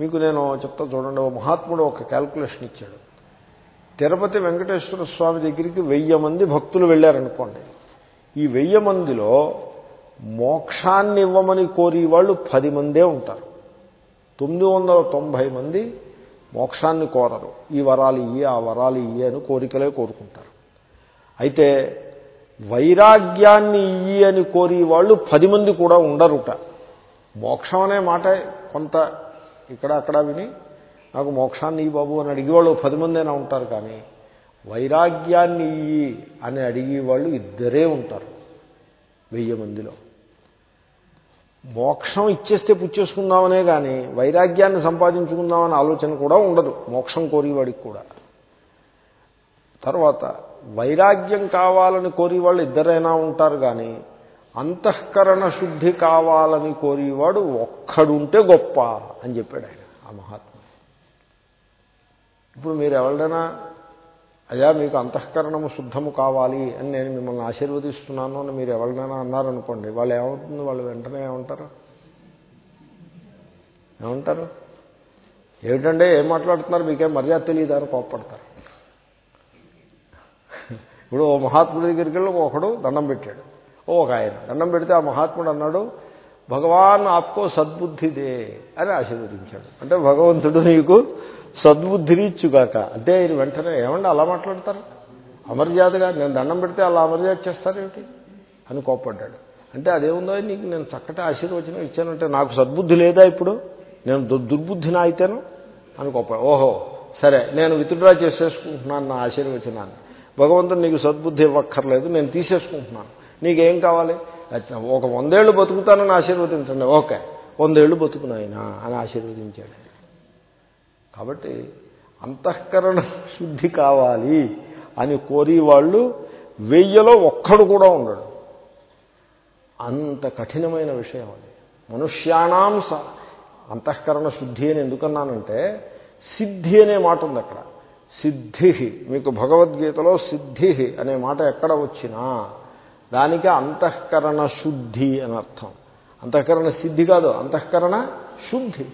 మీకు నేను చెప్తా చూడండి ఓ మహాత్ముడు ఒక క్యాల్కులేషన్ ఇచ్చాడు. తిరుపతి వెంకటేశ్వర స్వామి దగ్గరికి వెయ్యి మంది భక్తులు వెళ్ళారనుకోండి. ఈ వెయ్యి మందిలో మోక్షాన్ని ఇవ్వమని కోరి వాళ్ళు పది మందే ఉంటారు. తొమ్మిది వందల తొంభై మంది మోక్షాన్ని కోరరు. ఈ వరాలు ఇయ్యి ఆ వరాలు ఇయ్యి అని కోరికలే కోరుకుంటారు. అయితే వైరాగ్యాన్ని ఇయ్యి అని కోరి వాళ్ళు పది మంది కూడా ఉండరుట. మోక్షం అనే మాట కొంత ఇక్కడ అక్కడ విని నాకు మోక్షాన్ని ఈ బాబు అని అడిగేవాళ్ళు పది మందైనా ఉంటారు కానీ వైరాగ్యాన్ని ఇయ్యి అని అడిగేవాళ్ళు ఇద్దరే ఉంటారు వెయ్యి మందిలో. మోక్షం ఇచ్చేస్తే పుచ్చేసుకుందామనే కానీ వైరాగ్యాన్ని సంపాదించుకుందామనే ఆలోచన కూడా ఉండదు మోక్షం కోరేవాడికి కూడా. తర్వాత వైరాగ్యం కావాలని కోరేవాళ్ళు ఇద్దరైనా ఉంటారు కానీ అంతఃకరణ శుద్ధి కావాలని కోరేవాడు ఒక్కడుంటే గొప్ప అని చెప్పాడు ఆయన ఆ మహాత్మ ఇప్పుడు మీరు ఎవరినైనా అయ్యా మీకు అంతఃకరణము శుద్ధము కావాలి అని నేను మిమ్మల్ని ఆశీర్వదిస్తున్నాను అని మీరు ఎవరినైనా అన్నారనుకోండి వాళ్ళు ఏమవుతుంది? వాళ్ళు వెంటనే ఏమంటారు? ఏమంటారు? ఏమిటంటే ఏం మాట్లాడుతున్నారు? మీకేం మర్యాద తెలియదు అని కోప్పడతారు. ఇప్పుడు ఓ మహాత్ముడి దగ్గరికి వెళ్ళి ఒకడు దండం పెట్టాడు. ఓ ఒక ఆయన. దండం పెడితే ఆ మహాత్ముడు అన్నాడు భగవాన్ ఆప్కో సద్బుద్ధిదే అని ఆశీర్వదించాడు. అంటే భగవంతుడు నీకు సద్బుద్ధినిచ్చుగాక అంటే ఆయన వెంటనే ఏమండి అలా మాట్లాడతారు? అమర్యాదగా నేను దండం పెడితే అలా అమర్యాద చేస్తారేమిటి? అని కోప్పడ్డాడు. అంటే అదేముందో నీకు నేను చక్కటి ఆశీర్వచనం ఇచ్చానంటే నాకు సద్బుద్ధి లేదా ఇప్పుడు? నేను దుర్బుద్ధిని అయితేను? అని కోప్ప ఓహో సరే నేను విత్డ్రా చేసేసుకుంటున్నాను నా ఆశీర్వచనాన్ని. భగవంతుడు నీకు సద్బుద్ధి ఇవ్వక్కర్లేదు నేను తీసేసుకుంటున్నాను. నీకేం కావాలి? ఒక వందేళ్ళు బతుకుతానని ఆశీర్వదించండి. ఓకే వందేళ్ళు బతుకునాయనా అని ఆశీర్వదించాడు. కాబట్టి అంతఃకరణ శుద్ధి కావాలి అని కోరి వాళ్ళు వెయ్యలో ఒక్కడు కూడా ఉండడు. అంత కఠినమైన విషయం అది. మనుష్యాణం అంతఃకరణ శుద్ధి అని ఎందుకన్నానంటే సిద్ధి అనే మాట ఉంది అక్కడ. సిద్ధి మీకు భగవద్గీతలో సిద్ధి అనే మాట ఎక్కడ వచ్చినా దానికి అంతఃకరణ శుద్ధి అని అర్థం. అంతఃకరణ సిద్ధి కాదు అంతఃకరణ శుద్ధి.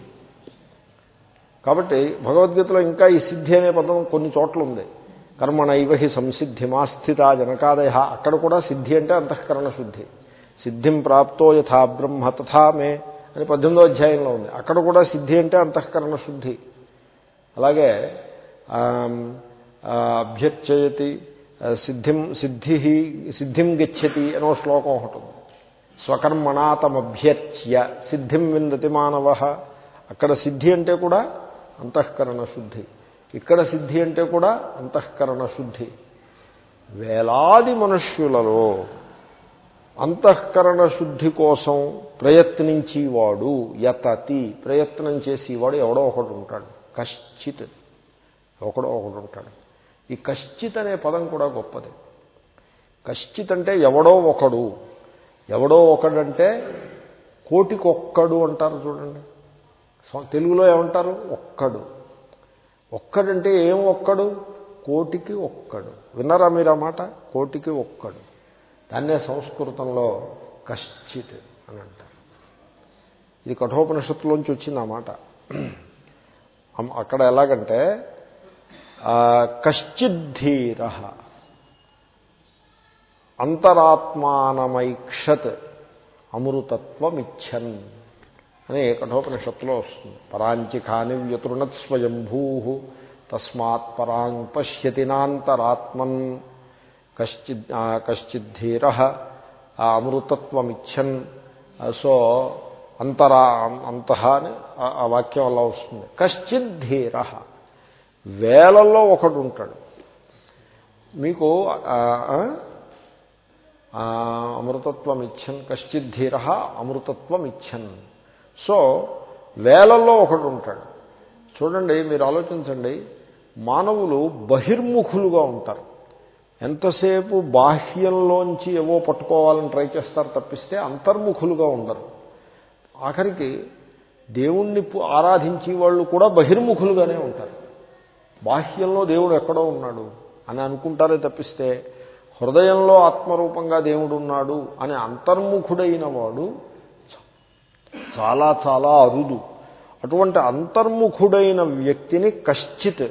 కాబట్టి భగవద్గీతలో ఇంకా ఈ సిద్ధి అనే పదం కొన్ని చోట్ల ఉంది. కర్మణ ఇవహి సంసిద్ధి మాస్థిత జనకాదయ. అక్కడ కూడా సిద్ధి అంటే అంతఃకరణ శుద్ధి. సిద్ధిం ప్రాప్తో యథా బ్రహ్మ తథా మే అని పద్దెనిమిదో అధ్యాయంలో ఉంది. అక్కడ కూడా సిద్ధి అంటే అంతఃకరణ శుద్ధి. అలాగే అభ్యర్చయతి సిద్ధిం సిద్ధి సిద్ధిం గచ్చతి అనో శ్లోకం ఒకటి ఉంది. స్వకర్మణాతమభ్యర్చ్య సిద్ధిం విందతి మానవ. అక్కడ సిద్ధి అంటే కూడా అంతఃకరణ శుద్ధి. ఇక్కడ సిద్ధి అంటే కూడా అంతఃకరణ శుద్ధి. వేలాది మనుష్యులలో అంతఃకరణ శుద్ధి కోసం ప్రయత్నించేవాడు యతతి. ప్రయత్నం చేసేవాడు ఎవడో ఒకడు ఉంటాడు. కశ్చిత్. ఒకడో ఒకడు ఉంటాడు. ఈ కశ్చిత్ అనే పదం కూడా గొప్పది. కశ్చిత్ అంటే ఎవడో ఒకడు. ఎవడో ఒకడంటే కోటికొక్కడు అంటారు చూడండి. తెలుగులో ఏమంటారు? ఒక్కడు. ఒక్కడంటే ఏం ఒక్కడు? కోటికి ఒక్కడు. విన్నారా మీరు ఆ మాట? కోటికి ఒక్కడు. దాన్నే సంస్కృతంలో కశ్చిత్ అని అంటారు. ఇది కఠోపనిషత్తులోంచి వచ్చింది ఆ మాట. అక్కడ ఎలాగంటే కశ్చిద్ధీర. అంతరాత్మానమైక్షత్ అమృతత్వమిచ్చన్ అని కఠోపనిషత్తులో వస్తుంది. పరాంచి కాని వ్యతృణత్ స్వయంభూ తస్మాత్ పరాం పశ్యతి నాంతరాత్మన్ కశ్చిద్ కశ్చిద్ధీర అమృతత్వమిచ్చన్ సో అంతరా అంత అని ఆ వాక్యం అలా వస్తుంది. కశ్చిద్ధీర. వేలల్లో ఒకడు ఉంటాడు మీకు అమృతత్వం ఇచ్చన్ కశ్చిద్ధీర అమృతత్వం ఇచ్చన్ సో వేలల్లో ఒకడు ఉంటాడు చూడండి మీరు ఆలోచించండి మానవులు బహిర్ముఖులుగా ఉంటారు. ఎంతసేపు బాహ్యంలోంచి ఏవో పట్టుకోవాలని ట్రై చేస్తారు తప్పిస్తే అంతర్ముఖులుగా ఉండరు. ఆఖరికి దేవుణ్ణి ఆరాధించే వాళ్ళు కూడా బహిర్ముఖులుగానే ఉంటారు. బాహ్యంలో దేవుడు ఎక్కడో ఉన్నాడు అని అనుకుంటారే తప్పిస్తే హృదయంలో ఆత్మరూపంగా దేవుడు ఉన్నాడు అని అంతర్ముఖుడైన వాడు చాలా చాలా అరుదు. అటువంటి అంతర్ముఖుడైన వ్యక్తిని కశ్చిత్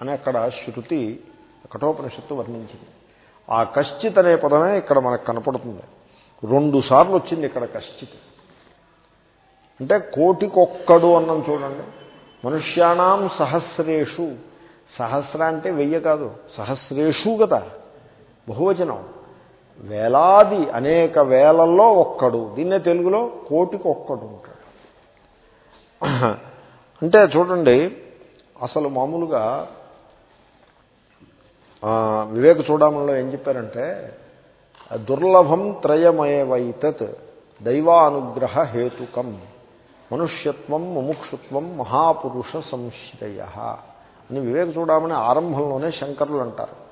అని అక్కడ శృతి కఠోపనిషత్తు వర్ణించింది. ఆ కశ్చిత్ అనే పదమే ఇక్కడ మనకు కనపడుతుంది. రెండు సార్లు వచ్చింది ఇక్కడ కశ్చిత్. అంటే కోటికొక్కడు అన్నం చూడండి. మనుష్యానాం సహస్రేషు సహస్ర అంటే వెయ్యి కాదు సహస్రేషు కదా. బహువచనం. వేలాది అనేక వేలల్లో ఒక్కడు. దీన్నే తెలుగులో కోటికి ఒక్కడు ఉంటాడు అంటే చూడండి అసలు మామూలుగా వివేక చూడమంలో ఏం చెప్పారంటే దుర్లభం త్రయమేవైతత్ దైవానుగ్రహ హేతుకం. మనుష్యత్వం ముముక్షుత్వం మహాపురుష సంశ్రయ. అని వివేక చూడమని ఆరంభంలోనే శంకరులు అంటారు.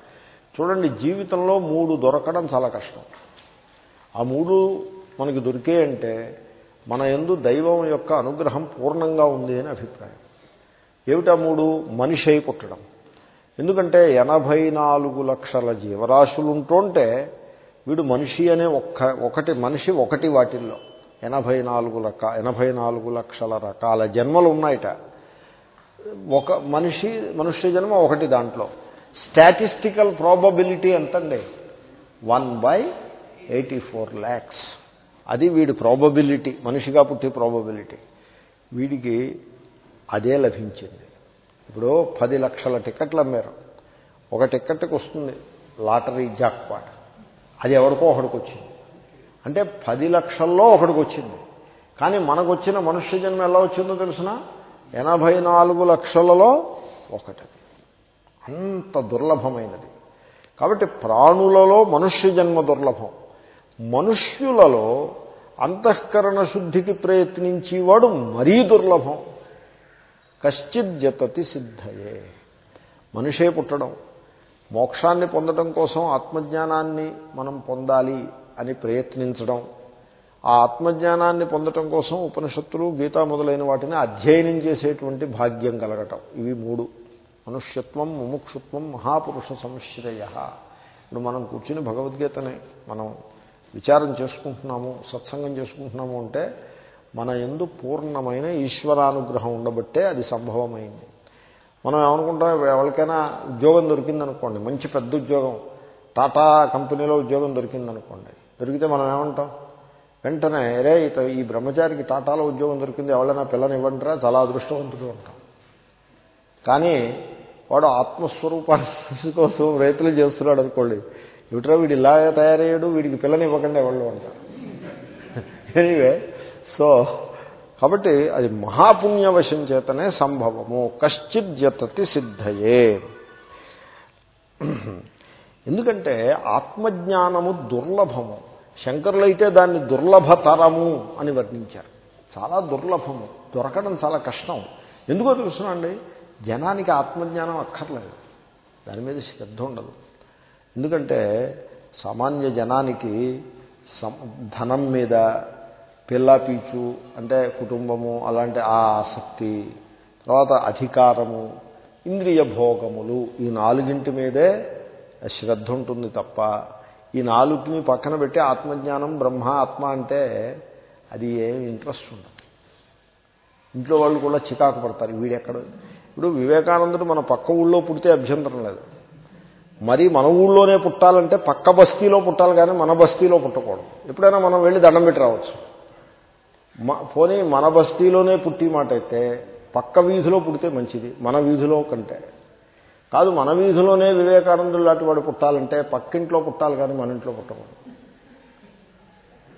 చూడండి జీవితంలో మూడు దొరకడం చాలా కష్టం. ఆ మూడు మనకి దొరికే అంటే మన ఎందు దైవం యొక్క అనుగ్రహం పూర్ణంగా ఉంది అని అభిప్రాయం. ఏమిటా మూడు? మనిషి అయి పుట్టడం. ఎందుకంటే ఎనభై నాలుగు లక్షల జీవరాశులు ఉంటుంటే వీడు మనిషి అనే ఒక్క ఒకటి మనిషి ఒకటి వాటిల్లో. ఎనభై నాలుగు లక్ష ఎనభై నాలుగు లక్షల రకాల జన్మలు ఉన్నాయట ఒక మనిషి మనుష్య జన్మ ఒకటి దాంట్లో. స్టాటిస్టికల్ ప్రాబబిలిటీ ఎంతండి? One by eighty four lakhs అది వీడి ప్రాబబిలిటీ మనిషిగా పుట్టే ప్రాబబిలిటీ వీడికి అదే లభించింది. ఇప్పుడు పది లక్షల టికెట్లు అమ్మారు. ఒక టికెట్కి వస్తుంది లాటరీ జాక్పాట్. అది ఎవరికో ఒకడికి వచ్చింది అంటే పది లక్షల్లో ఒకడికి వచ్చింది కానీ మనకు వచ్చిన మనుష్య జన్మ ఎలా వచ్చిందో తెలిసిన? ఎనభై నాలుగు లక్షలలో ఒకటి. అంత దుర్లభమైనది. కాబట్టి ప్రాణులలో మనుష్య జన్మ దుర్లభం. మనుష్యులలో అంతఃకరణ శుద్ధికి ప్రయత్నించేవాడు మరీ దుర్లభం. కశ్చిత్ జతతి సిద్ధయే. మనిషే పుట్టడం. మోక్షాన్ని పొందడం కోసం ఆత్మజ్ఞానాన్ని మనం పొందాలి అని ప్రయత్నించడం. ఆ ఆత్మజ్ఞానాన్ని పొందటం కోసం ఉపనిషత్తులు గీత మొదలైన వాటిని అధ్యయనం చేసేటువంటి భాగ్యం కలగటం. ఇవి మూడు. మనుష్యత్వం ముముక్షుత్వం మహాపురుష సంశ్రయ. ఇప్పుడు మనం కూర్చుని భగవద్గీతని మనం విచారం చేసుకుంటున్నాము సత్సంగం చేసుకుంటున్నాము అంటే మన ఎందు పూర్ణమైన ఈశ్వరానుగ్రహం ఉండబట్టే అది సంభవమైంది. మనం ఏమనుకుంటాం ఎవరికైనా ఉద్యోగం దొరికిందనుకోండి మంచి పెద్ద ఉద్యోగం టాటా కంపెనీలో ఉద్యోగం దొరికిందనుకోండి దొరికితే మనం ఏమంటాం? వెంటనే రే ఈ బ్రహ్మచారికి టాటాలో ఉద్యోగం దొరికింది ఎవరైనా పిల్లని ఇవ్వంటారా చాలా అదృష్టవంతుడు ఉంటాం కానీ వాడు ఆత్మస్వరూపాన్ని కోసం రైతులు చేస్తున్నాడు అనుకోండి ఏమిట్రా వీడు ఇలా తయారయ్యాడు? వీడికి పిల్లని ఇవ్వకుండా ఎవరు అంటారు. ఎనీవే సో కాబట్టి అది మహాపుణ్యవశం చేతనే సంభవము. కశ్చిత్ జతతి సిద్ధయే. ఎందుకంటే ఆత్మజ్ఞానము దుర్లభము. శంకరులైతే దాన్ని దుర్లభతరము అని వర్ణించారు. చాలా దుర్లభము. దొరకడం చాలా కష్టం. ఎందుకో తెలుసునండి జనానికి ఆత్మజ్ఞానం అక్కర్లేదు. దాని మీద శ్రద్ధ ఉండదు. ఎందుకంటే సామాన్య జనానికి ధనం మీద పిల్ల పీచు అంటే కుటుంబము అలాంటి ఆ ఆసక్తి తర్వాత అధికారము ఇంద్రియ భోగములు ఈ నాలుగింటి మీదే శ్రద్ధ ఉంటుంది తప్ప ఈ నాలుగుని పక్కన పెట్టి ఆత్మజ్ఞానం బ్రహ్మ ఆత్మ అంటే అది ఏమి ఇంట్రెస్ట్ ఉండదు. ఇంట్లో వాళ్ళు కూడా చికాకు పడతారు వీడెక్కడ. ఇప్పుడు వివేకానందుడు మన పక్క ఊళ్ళో పుడితే అభ్యంతరం లేదు. మరి మన ఊళ్ళోనే పుట్టాలంటే పక్క బస్తీలో పుట్టాలి కానీ మన బస్తీలో పుట్టకూడదు. ఎప్పుడైనా మనం వెళ్ళి దండం పెట్టి రావచ్చు. పోనీ మన బస్తీలోనే పుట్టి మాట అయితే పక్క వీధిలో పుడితే మంచిది మన వీధిలో కంటే. కాదు మన వీధిలోనే వివేకానందులు లాంటి వాడు పుట్టాలంటే పక్కింట్లో పుట్టాలి కానీ మన ఇంట్లో పుట్టకూడదు.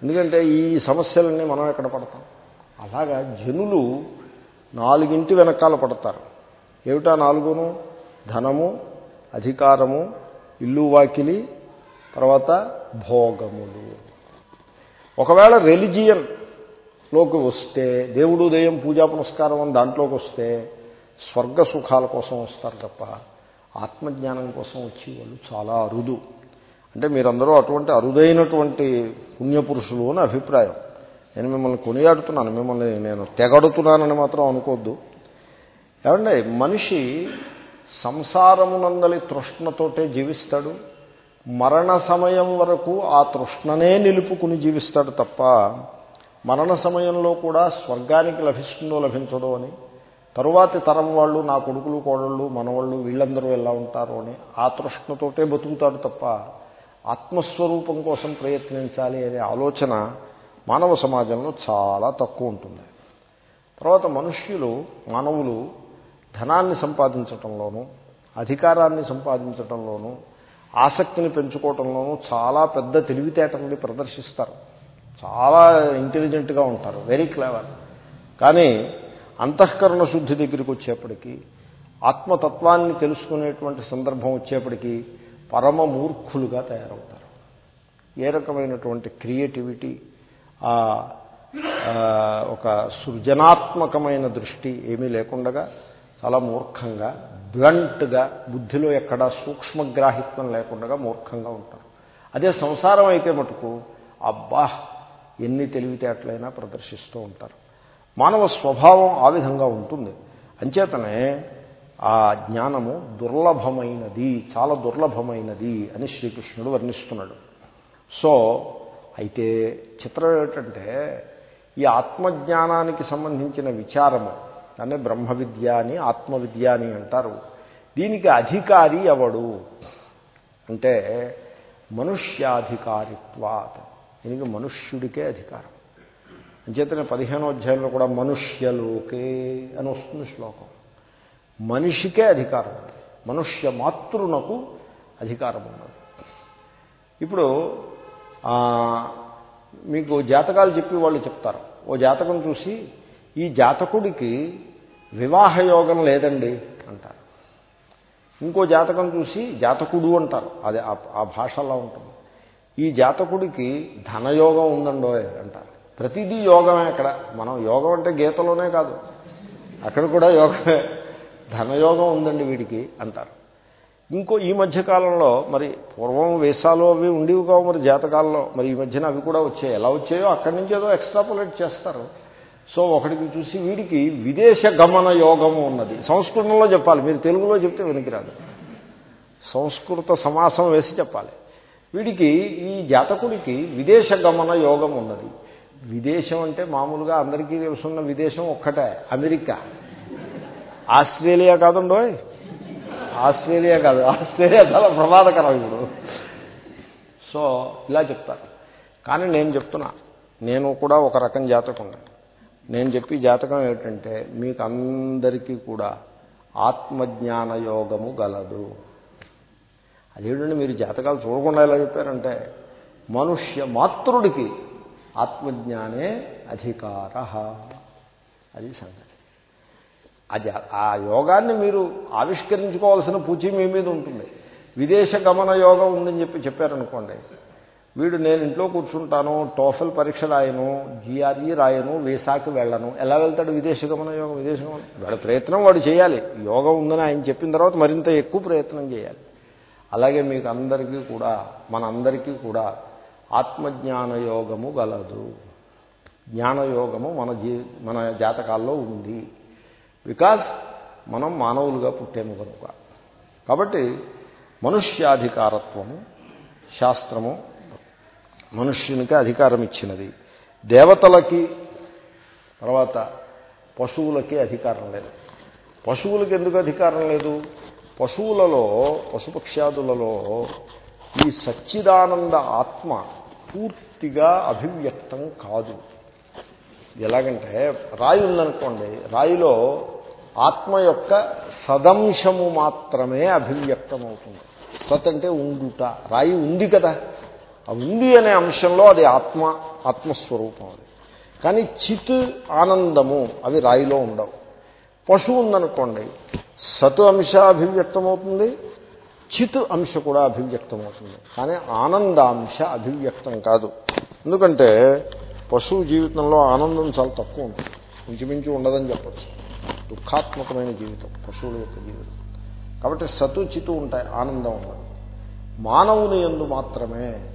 ఎందుకంటే ఈ సమస్యలన్నీ మనం ఎక్కడ పడతాం? అలాగా జనులు నాలుగింటి వెనకాల పడతారు. ఏమిటా నాలుగును? ధనము అధికారము ఇల్లు వాకిలి తర్వాత భోగములు. ఒకవేళ రెలిజియన్లోకి వస్తే దేవుడు దయం పూజా పునస్కారం అని దాంట్లోకి వస్తే స్వర్గ సుఖాల కోసం వస్తారు తప్ప ఆత్మజ్ఞానం కోసం వచ్చి వాళ్ళు చాలా అరుదు. అంటే మీరందరూ అటువంటి అరుదైనటువంటి పుణ్యపురుషులు అని అభిప్రాయం. నేను మిమ్మల్ని కొనియాడుతున్నాను. మిమ్మల్ని నేను తెగడుతున్నానని మాత్రం అనుకోవద్దు. ఏమంటే మనిషి సంసారమునందలి తృష్ణతోటే జీవిస్తాడు. మరణ సమయం వరకు ఆ తృష్ణనే నిలుపుకుని జీవిస్తాడు తప్ప మరణ సమయంలో కూడా స్వర్గానికి లభిస్తుందో లభించదో అని తరువాతి తరం వాళ్ళు నా కొడుకులు కోడళ్ళు మనవాళ్ళు వీళ్ళందరూ ఎలా ఉంటారు అని ఆ తృష్ణతోటే బతుకుతాడు తప్ప ఆత్మస్వరూపం కోసం ప్రయత్నించాలి అనే ఆలోచన మానవ సమాజంలో చాలా తక్కువ ఉంటుంది. తర్వాత మనుష్యులు మానవులు ధనాన్ని సంపాదించటంలోనూ అధికారాన్ని సంపాదించటంలోనూ ఆసక్తిని పెంచుకోవటంలోనూ చాలా పెద్ద తెలివితేటల్ని ప్రదర్శిస్తారు. చాలా ఇంటెలిజెంట్గా ఉంటారు వెరీ క్లేవర్ కానీ అంతఃకరణ శుద్ధి దగ్గరికి వచ్చేప్పటికీ ఆత్మతత్వాన్ని తెలుసుకునేటువంటి సందర్భం వచ్చేప్పటికీ పరమ మూర్ఖులుగా తయారవుతారు. ఏ రకమైనటువంటి క్రియేటివిటీ ఒక సృజనాత్మకమైన దృష్టి ఏమీ లేకుండగా చాలా మూర్ఖంగా బ్లంట్గా బుద్ధిలో ఎక్కడా సూక్ష్మగ్రాహిత్వం లేకుండా మూర్ఖంగా ఉంటారు. అదే సంసారం అయితే మటుకు అబ్బా ఎన్ని తెలివితేటలైనా ప్రదర్శిస్తూ ఉంటారు. మానవ స్వభావం ఆ విధంగా ఉంటుంది. అంచేతనే ఆ జ్ఞానము దుర్లభమైనది చాలా దుర్లభమైనది అని శ్రీకృష్ణుడు వర్ణిస్తున్నాడు. సో అయితే చిత్రం ఏమిటంటే ఈ ఆత్మజ్ఞానానికి సంబంధించిన విచారము దాన్ని బ్రహ్మ విద్య అని ఆత్మవిద్య అని అంటారు. దీనికి అధికారి ఎవడు? అంటే మనుష్యాధికారిత్వాత్. దీనికి మనుష్యుడికే అధికారం. అంచేతనే పదిహేనో అధ్యాయంలో కూడా మనుష్యలోకే అని వస్తుంది శ్లోకం. మనిషికే అధికారం ఉంది. మనుష్య మాతృనకు అధికారం ఉన్నది. ఇప్పుడు మీకు జాతకాలు చెప్పి వాళ్ళు చెప్తారు. ఓ జాతకం చూసి ఈ జాతకుడికి వివాహయోగం లేదండి అంటారు. ఇంకో జాతకం చూసి జాతకుడు అంటారు. అది ఆ భాషలా ఉంటుంది. ఈ జాతకుడికి ధనయోగం ఉందండో అంటారు. ప్రతిదీ యోగమే అక్కడ. మనం యోగం అంటే గీతలోనే కాదు. అక్కడ కూడా యోగమే. ధనయోగం ఉందండి వీడికి అంటారు. ఇంకో ఈ మధ్యకాలంలో మరి పూర్వం వేషాలు అవి ఉండేవి కావు మరి జాతకాలంలో. మరి ఈ మధ్యన అవి కూడా వచ్చాయి. ఎలా వచ్చాయో అక్కడి నుంచి ఏదో ఎక్స్ట్రాపులేట్ చేస్తారు. సో ఒకటికి చూసి వీడికి విదేశ గమన యోగము ఉన్నది. సంస్కృతంలో చెప్పాలి. మీరు తెలుగులో చెప్తే వెనికిరాదు. సంస్కృత సమాసం వేసి చెప్పాలి. వీడికి ఈ జాతకుడికి విదేశ గమన యోగం ఉన్నది. విదేశం అంటే మామూలుగా అందరికీ తెలుసున్న విదేశం ఒక్కటే అమెరికా. ఆస్ట్రేలియా కాదండో? ఆస్ట్రేలియా కాదు. ఆస్ట్రేలియా చాలా ప్రమాదకరం ఇప్పుడు. సో ఇలా చెప్తారు. కానీ నేను చెప్తున్నా నేను కూడా ఒక రకం జాతకం నేను చెప్పి జాతకం ఏమిటంటే మీకు అందరికీ కూడా ఆత్మజ్ఞాన యోగము గలదు. అదేంటంటే మీరు జాతకాలు చూడకుండా ఎలా చెప్పారంటే మనుష్య మాతృడికి ఆత్మజ్ఞానే అధికార. అది సంగతి. అది ఆ యోగాన్ని మీరు ఆవిష్కరించుకోవాల్సిన పూచి మీ మీద ఉంటుంది. విదేశ గమన యోగం ఉందని చెప్పి చెప్పారనుకోండి వీడు నేను ఇంట్లో కూర్చుంటాను టోఫల్ పరీక్ష రాయను జిఆర్ఈ రాయను వీసాకి వెళ్ళను. ఎలా వెళ్తాడు విదేశ గమన యోగం? విదేశ గమనం వాడు ప్రయత్నం వాడు చేయాలి. యోగం ఉందని ఆయన చెప్పిన తర్వాత మరింత ఎక్కువ ప్రయత్నం చేయాలి. అలాగే మీకు అందరికీ కూడా మనందరికీ కూడా ఆత్మజ్ఞానయోగము గలదు. జ్ఞానయోగము మన జీ మన జాతకాల్లో ఉంది. బికాజ్ మనం మానవులుగా పుట్టాము కనుక. కాబట్టి మనుష్యాధికారత్వము శాస్త్రము మనుష్యునికి అధికారం ఇచ్చినది దేవతలకి తర్వాత పశువులకి అధికారం లేదు. పశువులకి ఎందుకు అధికారం లేదు? పశువులలో పశుపక్ష్యాదులలో ఈ సచ్చిదానంద ఆత్మ పూర్తిగా అభివ్యక్తం కాదు. ఎలాగంటే రాయి ఉందనుకోండి రాయిలో ఆత్మ యొక్క సదంశము మాత్రమే అభివ్యక్తం అవుతుంది సత్ అంటే ఉండుట రాయి ఉంది కదా. ఆ ఉంది అనే అంశంలో అది ఆత్మ ఆత్మస్వరూపం అది. కానీ చిత్ ఆనందము అవి రాయిలో ఉండవు. పశువు ఉందనుకోండి సత్ అంశ అభివ్యక్తమవుతుంది చిత్ అంశ కూడా అభివ్యక్తమవుతుంది. కానీ ఆనందాంశ అభివ్యక్తం కాదు. ఎందుకంటే పశువు జీవితంలో ఆనందం చాలా తక్కువ ఉంటుంది. ఇంచుమించు ఉండదని చెప్పచ్చు. దుఃఖాత్మకమైన జీవితం పశువుల యొక్క జీవితం. కాబట్టి సతు చితు ఉంటాయి ఆనందం ఉండదు. మానవుని ఎందు మాత్రమే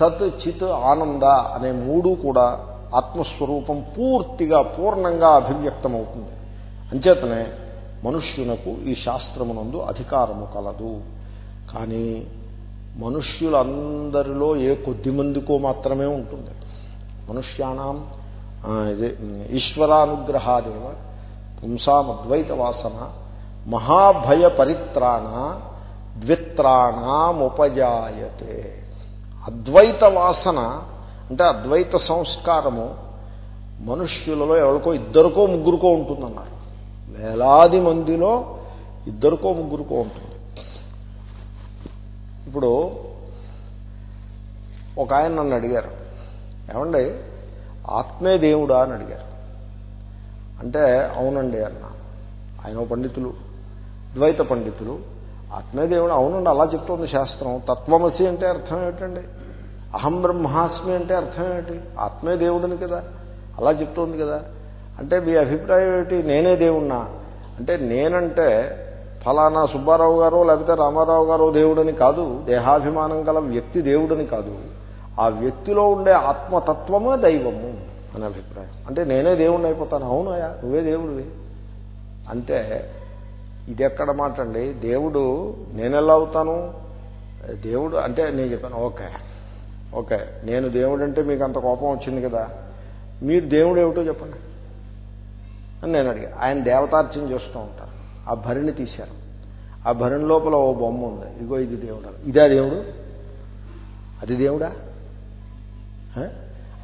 సత్ చిత్ ఆనంద అనే మూడు కూడా ఆత్మస్వరూపం పూర్తిగా పూర్ణంగా అభివ్యక్తమవుతుంది. అంచేతనే మనుష్యునకు ఈ శాస్త్రమునందు అధికారము కలదు. కానీ మనుష్యులందరిలో ఏ కొద్ది మందికో మాత్రమే ఉంటుంది. మనుష్యానాం ఇది ఈశ్వరానుగ్రహాదేవ పుంసామద్వైత వాసన మహాభయ పరిత్రాణ ద్విత్రాణముపజాయతే. అద్వైత వాసన అంటే అద్వైత సంస్కారము మనుష్యులలో ఎవరికో ఇద్దరికో ముగ్గురుకో ఉంటుందన్నారు. వేలాది మందిలో ఇద్దరికో ముగ్గురుకో ఉంటుంది. ఇప్పుడు ఒక ఆయన నన్ను అడిగారు. ఏమండి? ఆత్మే దేవుడా అని అడిగారు. అంటే అవునండి అన్న. ఆయన పండితులు ద్వైత పండితులు. ఆత్మే దేవుడు అవునండి అలా చెప్తోంది శాస్త్రం. తత్వమసి అంటే అర్థం ఏమిటండి? అహం బ్రహ్మాస్మి అంటే అర్థం ఏమిటి? ఆత్మే దేవుడిని కదా. అలా చెప్తోంది కదా. అంటే మీ అభిప్రాయం ఏమిటి? నేనే దేవుణ్ణా? అంటే నేనంటే ఫలానా సుబ్బారావు గారు లేకపోతే రామారావు గారు దేవుడని కాదు దేహాభిమానం గల వ్యక్తి దేవుడని కాదు. ఆ వ్యక్తిలో ఉండే ఆత్మతత్వమే దైవము అని అభిప్రాయం. అంటే నేనే దేవుణ్ణి అయిపోతాను. అవునాయా నువ్వే దేవుడివి. అంటే ఇది ఎక్కడ మాట అండి? దేవుడు నేనెలా అవుతాను? దేవుడు అంటే నేను చెప్పాను ఓకే ఓకే నేను దేవుడు అంటే మీకు అంత కోపం వచ్చింది కదా. మీరు దేవుడు ఏమిటో చెప్పండి. అని నేను అడిగా. ఆయన దేవతార్చన చేస్తూ ఉంటాను ఆ భరిని తీశారు. ఆ భరిని లోపల ఓ బొమ్మ ఉంది. ఇగో ఇది దేవుడు. ఇదే దేవుడు? అది దేవుడా?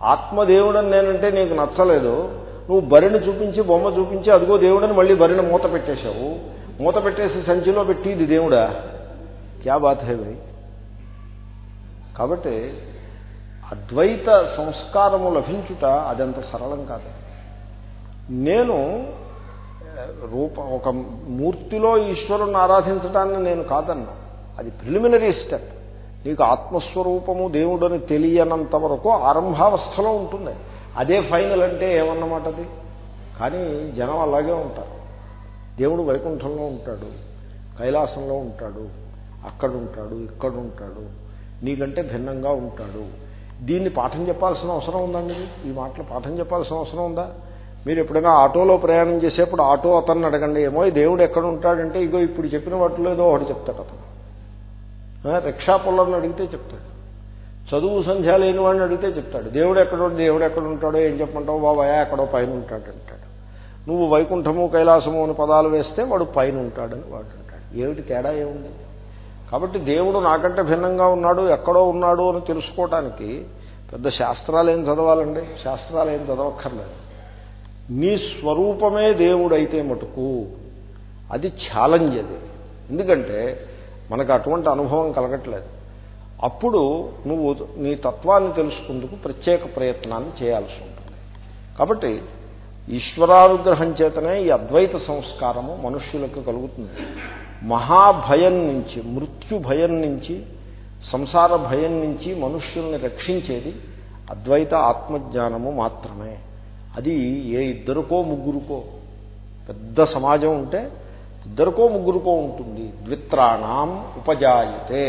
ఆత్మదేవుడని నేనంటే నీకు నచ్చలేదు. నువ్వు బరిని చూపించి బొమ్మ చూపించి అదిగో దేవుడని మళ్ళీ బరిని మూత పెట్టేశావు. మూత పెట్టేసి సంచిలో పెట్టి ఇది దేవుడా? క్యా బాత్ హే భయ్ కాబట్టి అద్వైత సంస్కారము లభించుట అదంత సరళం కాదు. నేను రూప ఒక మూర్తిలో ఈశ్వరుణ్ణి ఆరాధించడాన్ని నేను కాదన్నా. అది ప్రిలిమినరీ స్టెప్. నీకు ఆత్మస్వరూపము దేవుడని తెలియనంత వరకు ఆరంభావస్థలో ఉంటుంది. అదే ఫైనల్ అంటే ఏమన్నమాట అది? కానీ జనం అలాగే ఉంటారు. దేవుడు వైకుంఠంలో ఉంటాడు కైలాసంలో ఉంటాడు అక్కడ ఉంటాడు ఇక్కడ ఉంటాడు నీకంటే భిన్నంగా ఉంటాడు. దీన్ని పాఠం చెప్పాల్సిన అవసరం ఉందండి ఈ మాటలు పాఠం చెప్పాల్సిన అవసరం ఉందా? మీరు ఎప్పుడైనా ఆటోలో ప్రయాణం చేసేప్పుడు ఆటో అతన్ని అడగండి ఏమో దేవుడు ఎక్కడ ఉంటాడంటే ఇగో ఇప్పుడు చెప్పిన వాటిలో ఏదో ఒకటి చెప్తాడు అతను. రిక్షా పుల్లర్ని అడిగితే చెప్తాడు. చదువు సంధ్య లేని వాడిని అడిగితే చెప్తాడు. దేవుడు ఎక్కడో దేవుడు ఎక్కడ ఉంటాడో ఏం చెప్పమంటావు? బాబాయా ఎక్కడో పైన ఉంటాడు అంటాడు. నువ్వు వైకుంఠము కైలాసము అని పదాలు వేస్తే వాడు పైన ఉంటాడని వాడు అంటాడు. ఏమిటి తేడా ఏముంది? కాబట్టి దేవుడు నాకంటే భిన్నంగా ఉన్నాడు ఎక్కడో ఉన్నాడు అని తెలుసుకోవటానికి పెద్ద శాస్త్రాలు ఏం చదవాలండి? శాస్త్రాలు ఏం చదవక్కర్లేదు. నీ స్వరూపమే దేవుడైతే మటుకు అది ఛాలెంజ్ అది ఎందుకంటే మనకు అటువంటి అనుభవం కలగట్లేదు. అప్పుడు నువ్వు నీ తత్వాన్ని తెలుసుకుందుకు ప్రత్యేక ప్రయత్నాన్ని చేయాల్సి ఉంటుంది. కాబట్టి ఈశ్వరానుగ్రహం చేతనే ఈ అద్వైత సంస్కారము మనుష్యులకు కలుగుతుంది. మహాభయం నుంచి మృత్యు భయం నుంచి సంసార భయం నుంచి మనుష్యుల్ని రక్షించేది అద్వైత ఆత్మజ్ఞానము మాత్రమే. అది ఏ ఇద్దరికో ముగ్గురుకో. పెద్ద సమాజం ఉంటే ఇద్దరికో ముగ్గురుకో ఉంటుంది. ద్విత్రాణం ఉపజాయితే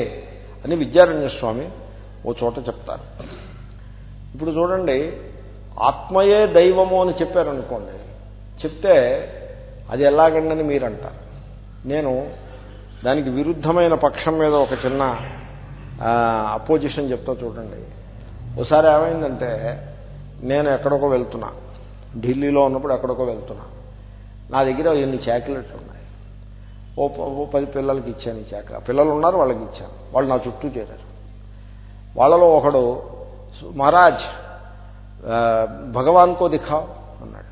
అని విద్యారణ్య స్వామి ఓ చోట చెప్తారు. ఇప్పుడు చూడండి ఆత్మయే దైవము అని చెప్పారనుకోండి చెప్తే అది ఎలాగండని మీరంటారు నేను దానికి విరుద్ధమైన పక్షం మీద ఒక చిన్న అపోజిషన్ చెప్తా చూడండి. ఒకసారి ఏమైందంటే నేను ఎక్కడికో వెళ్తున్నా. ఢిల్లీలో ఉన్నప్పుడు ఎక్కడికో వెళ్తున్నా. నా దగ్గర ఎన్ని చాక్లెట్లు ఉన్నాయి? ఓ ఓ పది పిల్లలకి ఇచ్చాను ఈ చాక పిల్లలు ఉన్నారు వాళ్ళకి ఇచ్చాను. వాళ్ళు నా చుట్టూ చేరారు. వాళ్ళలో ఒకడు మహారాజ్ భగవాన్కో దిఖావ్ అన్నాడు.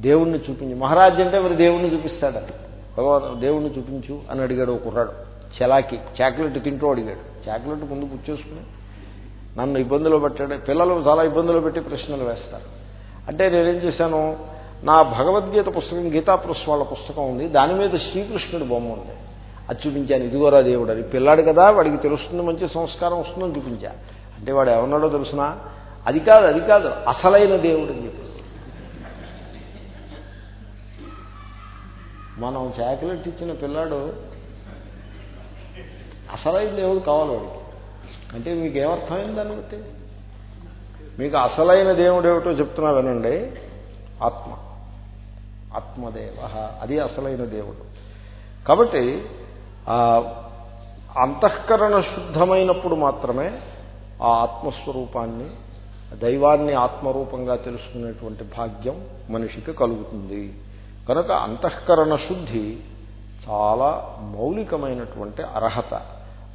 దేవుణ్ణి చూపించు. మహారాజ్ అంటే మరి దేవుణ్ణి చూపిస్తాడు? భగవాన్ దేవుణ్ణి చూపించు అని అడిగాడు ఒక కుర్రాడు. చలాకి చాక్లెట్ తింటూ అడిగాడు. చాక్లెట్ ముందు పుచ్చేసుకుని నన్ను ఇబ్బందులు పెట్టాడు. పిల్లలు చాలా ఇబ్బందులు పెట్టి ప్రశ్నలు వేస్తారు. అంటే నేనేం చేశాను? నా భగవద్గీత పుస్తకం గీతాప్రస్ వాళ్ళ పుస్తకం ఉంది. దాని మీద శ్రీకృష్ణుడి బొమ్మ ఉంది. అది చూపించాను. ఇదిగోరా దేవుడు అది పిల్లాడు కదా వాడికి తెలుస్తుంది మంచి సంస్కారం వస్తుందని చూపించా. అంటే వాడు ఏమన్నాడో తెలుసునా? అది కాదు అది కాదు. అసలైన దేవుడు అని చెప్పి మనం చాక్లెట్ ఇచ్చిన పిల్లాడు అసలైన దేవుడు కావాలి వాడికి. అంటే మీకు ఏమర్థమైంది దాన్ని బట్టి? మీకు అసలైన దేవుడు ఏమిటో చెప్తున్నా వినండి. ఆత్మ. ఆత్మదేవ. అది అసలైన దేవుడు. కాబట్టి అంతఃకరణ శుద్ధమైనప్పుడు మాత్రమే ఆ ఆత్మస్వరూపాన్ని దైవాన్ని ఆత్మరూపంగా తెలుసుకునేటువంటి భాగ్యం మనిషికి కలుగుతుంది. కనుక అంతఃకరణ శుద్ధి చాలా మౌలికమైనటువంటి అర్హత.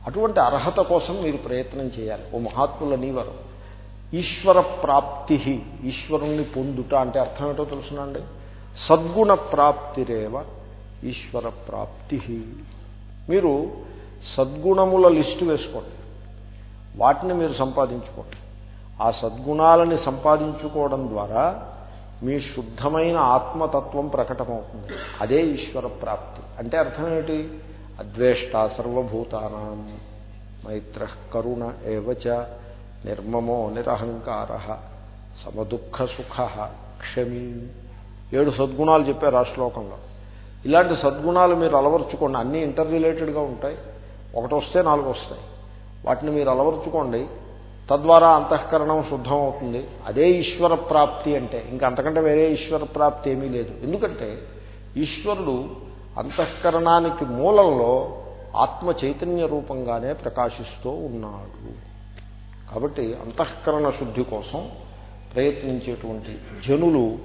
అటువంటి అర్హత కోసం మీరు ప్రయత్నం చేయాలి. ఓ మహాత్ముల నీవరు. ఈశ్వర ప్రాప్తి ఈశ్వరుణ్ణి పొందుట అంటే అర్థం ఏంటో తెలుసునండి. సద్గుణ ప్రాప్తిరేవ ఈశ్వర ప్రాప్తి మీరు సద్గుణముల లిస్టు వేసుకోండి. వాటిని మీరు సంపాదించుకోండి. ఆ సద్గుణాలని సంపాదించుకోవడం ద్వారా మీ శుద్ధమైన ఆత్మతత్వం ప్రకటమవుతుంది. అదే ఈశ్వర ప్రాప్తి అంటే అర్థం ఏమిటి? అద్వేష్ట సర్వభూతానాం మైత్ర కరుణ ఏవచ నిర్మమో నిరహంకార సమదుఃఖ సుఖ క్షమీ. ఏడు సద్గుణాలు చెప్పారు ఆ శ్లోకంలో. ఇలాంటి సద్గుణాలు మీరు అలవర్చుకోండి. అన్నీ ఇంటర్ రిలేటెడ్గా ఉంటాయి. ఒకటి వస్తే నాలుగు వస్తాయి వాటిని మీరు అలవర్చుకోండి. తద్వారా అంతఃకరణం శుద్ధం అవుతుంది అదే ఈశ్వర ప్రాప్తి అంటే. ఇంకా అంతకంటే వేరే ఈశ్వర ప్రాప్తి ఏమీ లేదు. ఎందుకంటే ఈశ్వరుడు అంతఃకరణానికి మూలంలో ఆత్మ చైతన్య రూపంగానే ప్రకాశిస్తూ ఉన్నాడు. కాబట్టి అంతఃకరణ శుద్ధి కోసం ప్రయత్నించేటువంటి జనులు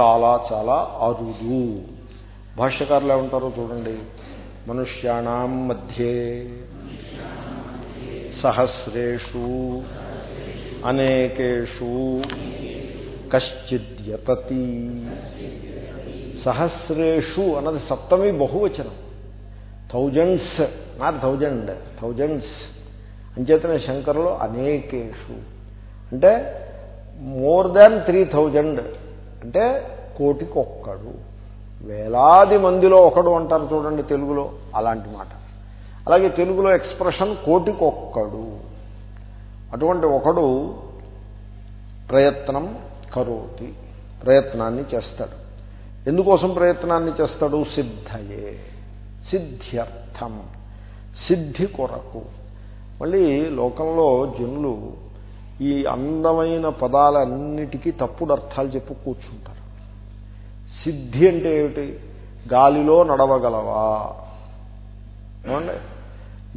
చాలా చాలా అరుదు భాష్యకారులు ఏమంటారో చూడండి. మనుష్యాణం మధ్యే సహస్రేషు అనేకేషు కశ్చిద్యతతి. సహస్రేషు అన్నది సప్తమి బహువచనం. Thousands not thousand thousands. అంచేతనే శంకరులు అనేకేషు. అంటే మోర్ దాన్ త్రీ థౌజండ్. అంటే కోటికొక్కడు. వేలాది మందిలో ఒకడు అంటారు చూడండి తెలుగులో అలాంటి మాట. అలాగే తెలుగులో ఎక్స్ప్రెషన్ కోటికొక్కడు. అటువంటి ఒకడు ప్రయత్నం కరోతి. ప్రయత్నాన్ని చేస్తాడు. ఎందుకోసం ప్రయత్నాన్ని చేస్తాడు? సిద్ధయే. సిద్ధ్యర్థం. సిద్ధి కొరకు. మళ్ళీ లోకంలో జనులు ఈ అందమైన పదాలన్నిటికీ తప్పుడు అర్థాలు చెప్పు కూర్చుంటారు. సిద్ధి అంటే ఏమిటి? గాలిలో నడవగలవా? ఏమండి?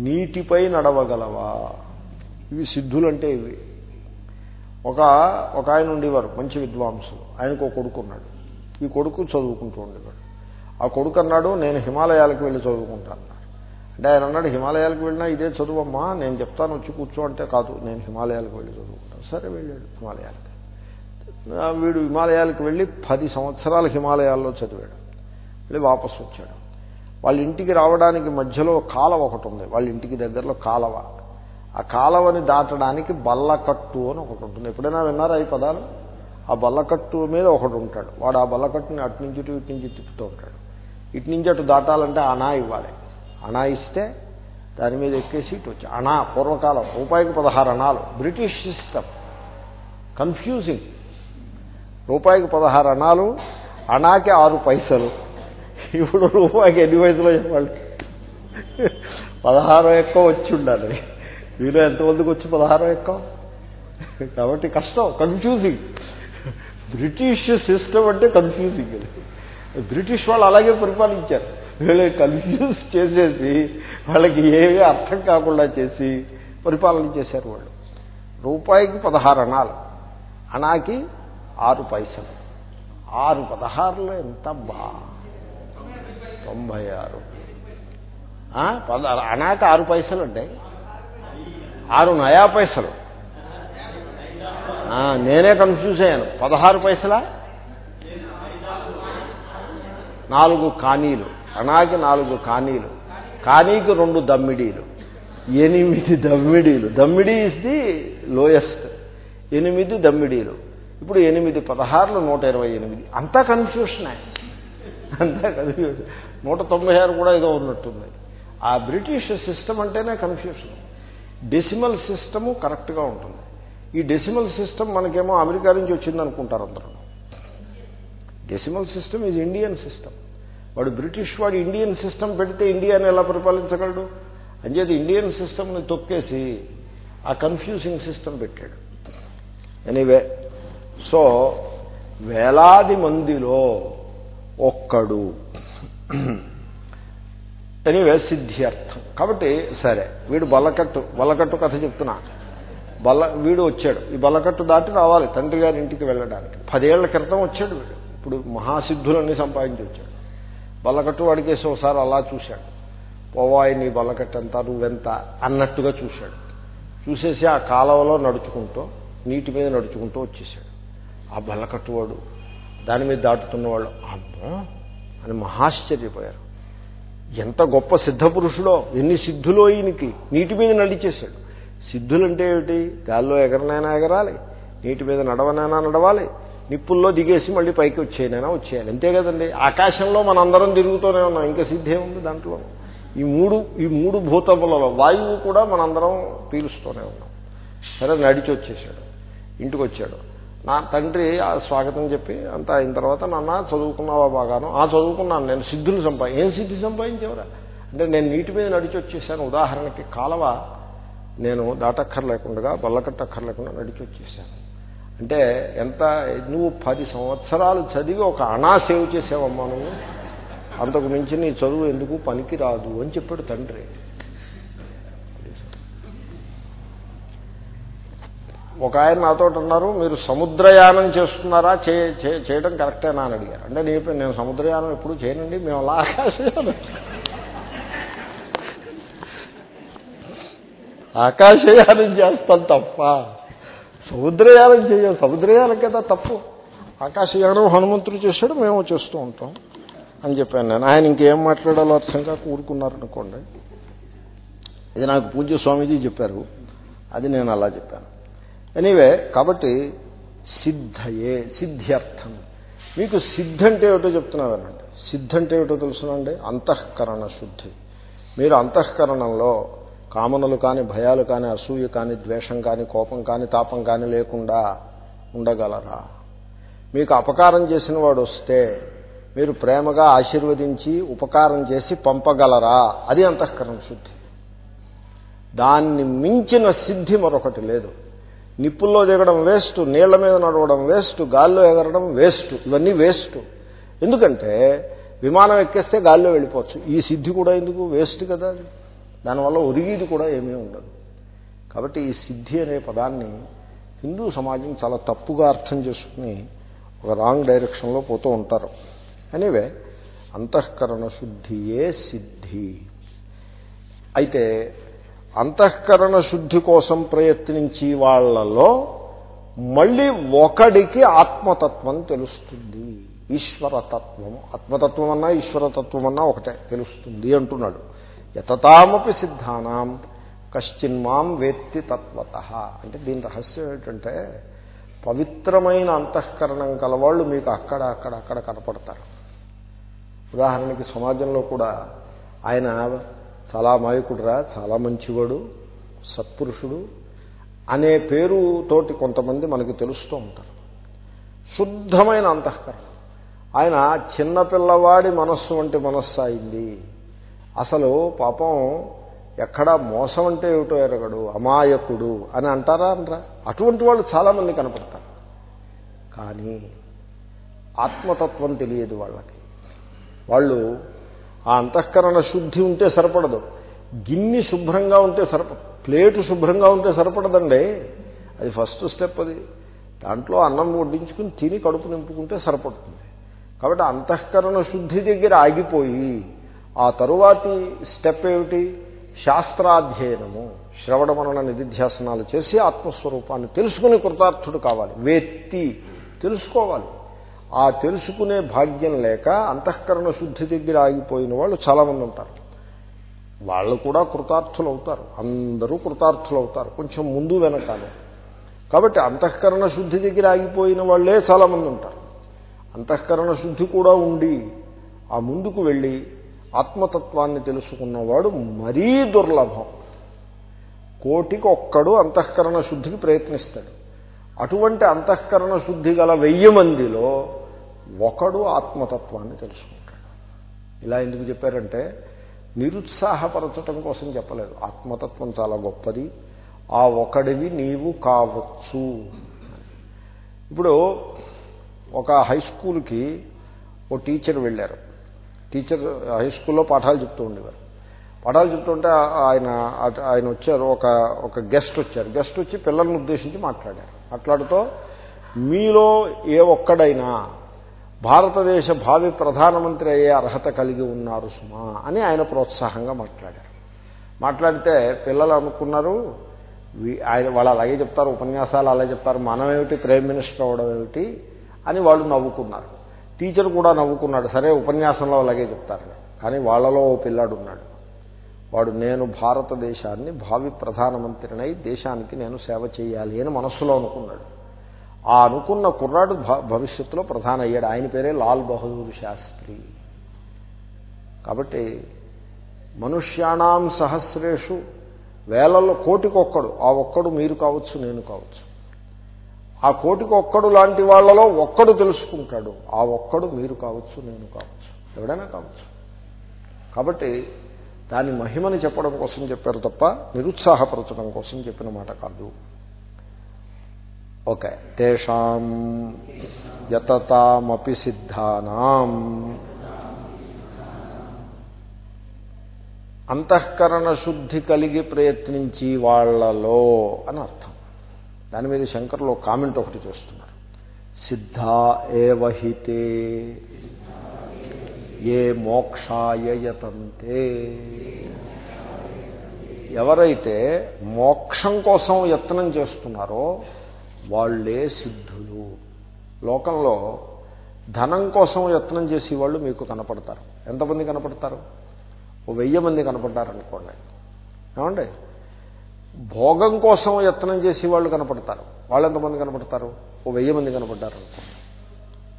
నీటిపై నడవగలవా? ఇవి సిద్ధులంటే ఇవి. ఒక ఒక ఆయన ఉండేవారు మంచి విద్వాంసులు ఆయనకు ఒక కొడుకు ఉన్నాడు. ఈ కొడుకు చదువుకుంటూ ఉండేవాడు. ఆ కొడుకు అన్నాడు నేను హిమాలయాలకు వెళ్ళి చదువుకుంటాను. అంటే ఆయన అన్నాడు హిమాలయాలకు వెళ్ళినా ఇదే చదువమ్మా నేను చెప్తాను వచ్చి కూర్చో అంటే కాదు నేను హిమాలయాలకు వెళ్ళి చదువుకుంటాను. సరే వెళ్ళాడు హిమాలయాలకి వీడు హిమాలయాలకు వెళ్ళి పది సంవత్సరాలు హిమాలయాల్లో చదివాడు. వెళ్ళి వాపసు వచ్చాడు. వాళ్ళ ఇంటికి రావడానికి మధ్యలో కాలవ ఒకటి ఉంది. వాళ్ళ ఇంటికి దగ్గరలో కాలవ. ఆ కాలవని దాటడానికి బల్లకట్టు అని ఒకటి ఉంటుంది. ఎప్పుడైనా విన్నారా ఈ పదాలు? ఆ బల్లకట్టు మీద ఒకడు ఉంటాడు. వాడు ఆ బల్లకట్టుని అటు నుంచి ఇటు ఇటు నుంచి తిప్పుతూ ఉంటాడు. ఇటు నుంచి అటు దాటాలంటే అనా ఇవ్వాలి. అణా ఇస్తే దాని మీద ఎక్కేసి ఇటు వచ్చి అనా పూర్వకాలం రూపాయికి పదహారు అణాలు. British system. కన్ఫ్యూజింగ్ రూపాయికి పదహారు అణాలు అణాకి ఆరు పైసలు. ఇప్పుడు రూపాయికి ఎన్ని పైసలు చెప్పాలి పదహారో ఎక్కువ వచ్చి ఉండాలి. వీళ్ళు ఎంతమందికి వచ్చి పదహారో ఎక్కువ కాబట్టి కష్టం. కన్ఫ్యూజింగ్ బ్రిటిష్ సిస్టమ్ అంటే కన్ఫ్యూజింగ్ బ్రిటిష్ వాళ్ళు అలాగే పరిపాలించారు. వీళ్ళు కన్ఫ్యూజ్ చేసేసి వాళ్ళకి ఏమీ అర్థం కాకుండా చేసి పరిపాలన చేశారు వాళ్ళు. రూపాయికి పదహారు అణాలు అణాకి ఆరు పైసలు. ఆరు పదహారులు ఎంత బా తొంభై ఆరు. పదహారు అణాకి ఆరు పైసలు ఉంటాయి ఆరు నయా పైసలు. నేనే కన్ఫ్యూజ్ అయ్యాను. పదహారు పైసలా? నాలుగు కానీలు. అణాకి నాలుగు కానీలు కానీకి రెండు దమ్మిడీలు. ఎనిమిది దమ్మిడీలు. దమ్మిడీ ఇస్ ది లోయెస్ట్ ఎనిమిది దమ్మిడీలు. ఇప్పుడు ఎనిమిది పదహారులు నూట ఇరవై ఎనిమిది. అంతా కన్ఫ్యూషనే అంతా కన్ఫ్యూషన్ నూట తొంభై ఆరు కూడా ఏదో ఉన్నట్టుంది. ఆ బ్రిటిష్ సిస్టమ్ అంటేనే కన్ఫ్యూషన్ డెసిమల్ సిస్టము కరెక్ట్గా ఉంటుంది. ఈ డెసిమల్ సిస్టమ్ మనకేమో అమెరికా నుంచి వచ్చింది అనుకుంటారు అందరూ. Decimal system is Indian system వాడు బ్రిటిష్ వాడు ఇండియన్ సిస్టమ్ పెడితే ఇండియాని ఎలా పరిపాలించగలడు? అంచేది ఇండియన్ సిస్టమ్ని తొక్కేసి ఆ కన్ఫ్యూజింగ్ సిస్టమ్ పెట్టాడు. ఎనీవే సో వేలాది మందిలో ఒక్కడు. ఎనీవే సిద్ధ్యర్థం. కాబట్టి సరే వీడు బల్లకట్టు బల్లకట్టు కథ చెప్తున్నా. బల్ల వీడు వచ్చాడు. ఈ బల్లకట్టు దాటి రావాలి తండ్రి గారి ఇంటికి వెళ్ళడానికి. పదేళ్ళ క్రితం వచ్చాడు వీడు. ఇప్పుడు మహాసిద్ధులన్నీ సంపాదించి వచ్చాడు. బల్లకట్టు వాడికేసి ఒకసారి అలా చూశాడు. పోవాయి నీ బల్లకట్టు ఎంత నువ్వెంత అన్నట్టుగా చూశాడు. చూసేసి ఆ కాలువలో నడుచుకుంటూ నీటి మీద నడుచుకుంటూ వచ్చేసాడు ఆ బల్లకట్టువాడు దాని మీద దాటుతున్నవాళ్ళు అమ్మో! అని మహాశ్చర్యపోయారు. ఎంత గొప్ప సిద్ధపురుషుడో ఎన్ని సిద్ధులో ఈయనకి. నీటి మీద నడిచేశాడు. సిద్ధులంటే ఏమిటి? గాల్లో ఎగరనైనా ఎగరాలి నీటి మీద నడవనైనా నడవాలి నిప్పుల్లో దిగేసి మళ్ళీ పైకి వచ్చేయనైనా వచ్చేయాలి. అంతే కదండి. ఆకాశంలో మనందరం తిరుగుతూనే ఉన్నాం. ఇంకా సిద్ధే ఉంది దాంట్లో. ఈ మూడు ఈ మూడు భూతములలో వాయువు కూడా మనందరం పీలుస్తూనే ఉన్నాం. సరే నడిచి వచ్చేసాడు ఇంటికి వచ్చాడు. నా తండ్రి ఆ స్వాగతం చెప్పి అంతా అయిన తర్వాత నాన్న చదువుకున్నావా బాగాను? ఆ చదువుకున్నాను. నేను సిద్ధులు సంపా ఏం సిద్ధి సంపాదించేవరా? అంటే నేను నీటి మీద నడిచి వచ్చేసాను ఉదాహరణకి కాలవ. నేను దాటక్కర్లేకుండా బల్లకట్టక్కర్లేకుండా నడిచి వచ్చేసాను అంటే ఎంత నువ్వు పది సంవత్సరాలు చదివి ఒక అణా సేవ్ చేసావమ్మా నువ్వు? అంతకు మించి నీ చదువు ఎందుకు పనికి రాదు అని చెప్పాడు తండ్రి. ఒక ఆయన నాతో అన్నారు మీరు సముద్రయానం చేస్తున్నారా? చేయడం కరెక్టేనా అని అడిగారు. అంటే నీ నేను సముద్రయానం ఎప్పుడు చేయనండి మేము అలా ఆకాశయానం ఆకాశయానం చేస్తాం తప్ప. సముద్రయానం చేయాలి సముద్రయానం కదా తప్పు. ఆకాశయానం హనుమంతుడు చేశాడు మేము చేస్తూ ఉంటాం అని చెప్పాను నేను. ఆయన ఇంకేం మాట్లాడాలో అర్థంగా కూరుకున్నారనుకోండి ఇది నాకు పూజ్య స్వామీజీ చెప్పారు. అది నేను అలా చెప్పాను. ఎనీవే కాబట్టి సిద్ధయే సిద్ధ్యర్థం. మీకు సిద్ధ అంటే ఏమిటో చెప్తున్నానండి సిద్ధ అంటే ఏమిటో తెలుసునండి? అంతఃకరణ శుద్ధి. మీరు అంతఃకరణంలో కామనలు కానీ భయాలు కానీ అసూయ కానీ ద్వేషం కానీ కోపం కానీ తాపం కానీ లేకుండా ఉండగలరా? మీకు అపకారం చేసిన వాడు వస్తే మీరు ప్రేమగా ఆశీర్వదించి ఉపకారం చేసి పంపగలరా? అది అంతఃకరణ శుద్ధి. దాన్ని మించిన సిద్ధి మరొకటి లేదు. నిప్పుల్లో దిగడం వేస్ట్ నీళ్ళ మీద నడవడం వేస్ట్ గాల్లో ఎగరడం వేస్ట్. ఇవన్నీ వేస్ట్. ఎందుకంటే విమానం ఎక్కేస్తే గాల్లో వెళ్ళిపోవచ్చు. ఈ సిద్ధి కూడా ఎందుకు? వేస్ట్ కదా అది. దానివల్ల ఒరిగేది కూడా ఏమీ ఉండదు. కాబట్టి ఈ సిద్ధి అనే పదాన్ని హిందూ సమాజం చాలా తప్పుగా అర్థం చేసుకుని ఒక రాంగ్ డైరెక్షన్లో పోతూ ఉంటారు. ఎనీవే అంతఃకరణ శుద్ధియే సిద్ధి. అయితే అంతఃకరణ శుద్ధి కోసం ప్రయత్నించి వాళ్ళలో మళ్ళీ ఒకడికి ఆత్మతత్వం తెలుస్తుంది. ఈశ్వరతత్వం. ఆత్మతత్వం అన్నా ఈశ్వరతత్వం అన్నా ఒకటే తెలుస్తుంది అంటున్నాడు. యతతామపి సిద్ధానాం కశ్చిన్మాం వేత్తి తత్వత. అంటే దీని రహస్యం ఏంటంటే పవిత్రమైన అంతఃకరణం కలవాళ్ళు మీకు అక్కడ అక్కడ అక్కడ కనపడతారు. ఉదాహరణకి సమాజంలో కూడా ఆయన చాలా మాయకుడురా చాలా మంచివాడు సత్పురుషుడు అనే పేరుతోటి కొంతమంది మనకి తెలుస్తూ ఉంటారు. శుద్ధమైన అంతఃకరణం. ఆయన చిన్నపిల్లవాడి మనస్సు వంటి మనస్సు అయింది. అసలు పాపం ఎక్కడా మోసం అంటే ఏమిటో ఎరగడు అమాయకుడు అని అంటారా అనరా? అటువంటి వాళ్ళు చాలామంది కనపడతారు. కానీ ఆత్మతత్వం తెలియదు వాళ్ళకి. వాళ్ళు ఆ అంతఃకరణ శుద్ధి ఉంటే సరిపడదు గిన్నె శుభ్రంగా ఉంటే సరిప ప్లేటు శుభ్రంగా ఉంటే సరిపడదండి. అది ఫస్ట్ స్టెప్ అది. దాంట్లో అన్నం వడ్డించుకుని తిని కడుపు నింపుకుంటే సరిపడుతుంది. కాబట్టి అంతఃకరణ శుద్ధి దగ్గర ఆగిపోయి ఆ తరువాతి స్టెప్ ఏమిటి? శాస్త్రాధ్యయనము. శ్రవణ మనన నిధిధ్యాసనాలు చేసి ఆత్మస్వరూపాన్ని తెలుసుకుని కృతార్థుడు కావాలి. వేత్తి. తెలుసుకోవాలి. ఆ తెలుసుకునే భాగ్యం లేక అంతఃకరణ శుద్ధి దగ్గర ఆగిపోయిన వాళ్ళు చాలామంది ఉంటారు. వాళ్ళు కూడా కృతార్థులు అవుతారు అందరూ కృతార్థులు అవుతారు కొంచెం ముందు వెనకాలే. కాబట్టి అంతఃకరణ శుద్ధి దగ్గర ఆగిపోయిన వాళ్ళే చాలామంది ఉంటారు. అంతఃకరణ శుద్ధి కూడా ఉండి ఆ ముందుకు వెళ్ళి ఆత్మతత్వాన్ని తెలుసుకున్నవాడు మరీ దుర్లభం. కోటికి ఒక్కడు అంతఃకరణ శుద్ధికి ప్రయత్నిస్తాడు. అటువంటి అంతఃకరణ శుద్ధి గల వెయ్యి మందిలో ఒకడు ఆత్మతత్వాన్ని తెలుసుకుంటాడు. ఇలా ఎందుకు చెప్పారంటే నిరుత్సాహపరచటం కోసం చెప్పలేదు. ఆత్మతత్వం చాలా గొప్పది. ఆ ఒకడివి నీవు కావచ్చు. ఇప్పుడు ఒక హై స్కూల్కి ఓ టీచర్ వెళ్ళారు. టీచర్ హై స్కూల్లో పాఠాలు చెప్తూ ఉండేవారు. పాఠాలు చెప్తుంటే ఆయన ఆయన వచ్చారు ఒక ఒక గెస్ట్ వచ్చారు. గెస్ట్ వచ్చి పిల్లల్ని ఉద్దేశించి మాట్లాడారు. మాట్లాడుతూ మీలో ఏ ఒక్కడైనా భారతదేశ భావి ప్రధానమంత్రి అయ్యే అర్హత కలిగి ఉన్నారు సుమా అని ఆయన ప్రోత్సాహంగా మాట్లాడారు. మాట్లాడితే పిల్లలు అనుకున్నారు ఆయన వాళ్ళు అలాగే చెప్తారు ఉపన్యాసాలు అలాగే చెప్తారు మనమేమిటి ప్రైమ్ మినిస్టర్ అవడం ఏమిటి అని వాళ్ళు నవ్వుకున్నారు. టీచర్ కూడా నవ్వుకున్నాడు. సరే ఉపన్యాసంలో అలాగే చెప్తారు. కానీ వాళ్ళలో ఓ పిల్లాడు ఉన్నాడు వాడు నేను భారతదేశాన్ని భావి ప్రధానమంత్రినై దేశానికి నేను సేవ చేయాలి అని మనస్సులో అనుకున్నాడు. ఆ అనుకున్న కుర్రాడు భవిష్యత్తులో ప్రధాన అయ్యాడు ఆయన పేరే లాల్ బహదూర్ శాస్త్రి. కాబట్టి మనుష్యాణం సహస్రేషు వేలలో కోటికొక్కడు. ఆ ఒక్కడు మీరు కావచ్చు నేను కావచ్చు. ఆ కోటికొక్కడు లాంటి వాళ్ళలో ఒక్కడు తెలుసుకుంటాడు. ఆ ఒక్కడు మీరు కావచ్చు నేను కావచ్చు. ఎవడైనా కావచ్చు. కాబట్టి దాని మహిమని చెప్పడం కోసం చెప్పారు తప్ప నిరుత్సాహపరచడం కోసం చెప్పిన మాట కాదు. ఓకే. తేషాం యతతామపి సిద్ధానాం. అంతఃకరణ శుద్ధి కలిగి ప్రయత్నించి వాళ్ళలో అని అర్థం. దాని మీద శంకర్లో కామెంట్ ఒకటి చేస్తున్నారు. సిద్ధా ఏవహితే ఏ మోక్షాయతంతే ఎవరైతే మోక్షం కోసం యత్నం చేస్తున్నారో వాళ్ళే సిద్ధులు. లోకంలో ధనం కోసం యత్నం చేసేవాళ్ళు మీకు కనపడతారు. ఎంతమంది కనపడతారు? ఓ వెయ్యి మంది కనపడ్డారనుకోండి. ఏమండి? భోగం కోసం యత్నం చేసి వాళ్ళు కనపడతారు. వాళ్ళు ఎంతమంది కనపడతారు? ఓ వెయ్యి మంది కనపడ్డారు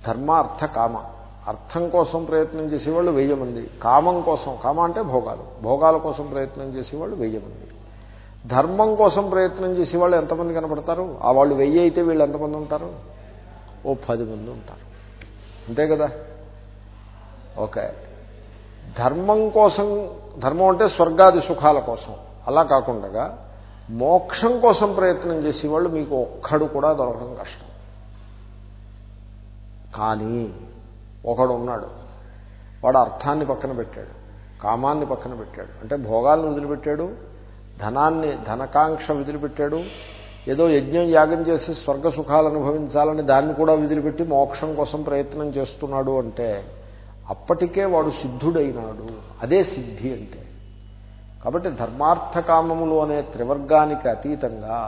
ధర్మ అర్థ కామ. అర్థం కోసం ప్రయత్నం చేసేవాళ్ళు వెయ్యి మంది. కామం కోసం కామ అంటే భోగాలు. భోగాల కోసం ప్రయత్నం చేసేవాళ్ళు వెయ్యి మంది. ధర్మం కోసం ప్రయత్నం చేసేవాళ్ళు ఎంతమంది కనపడతారు? ఆ వాళ్ళు వెయ్యి అయితే వీళ్ళు ఎంతమంది ఉంటారు? ఓ పది మంది ఉంటారు. అంతే కదా? ఓకే. ధర్మం కోసం ధర్మం అంటే స్వర్గాది సుఖాల కోసం. అలా కాకుండా మోక్షం కోసం ప్రయత్నం చేసేవాళ్ళు మీకు ఒక్కడు కూడా దొరకడం కష్టం. కానీ ఒకడు ఉన్నాడు. వాడు అర్థాన్ని పక్కన పెట్టాడు కామాన్ని పక్కన పెట్టాడు. అంటే భోగాలను వదిలిపెట్టాడు ధనాన్ని ధనకాంక్ష వదిలిపెట్టాడు ఏదో యజ్ఞం యాగం చేసి స్వర్గ సుఖాలు అనుభవించాలని దాన్ని కూడా వదిలిపెట్టి మోక్షం కోసం ప్రయత్నం చేస్తున్నాడు అంటే అప్పటికే వాడు సిద్ధుడైనాడు. అదే సిద్ధి అంటే. కాబట్టి ధర్మార్థకామములు అనే త్రివర్గానికి అతీతంగా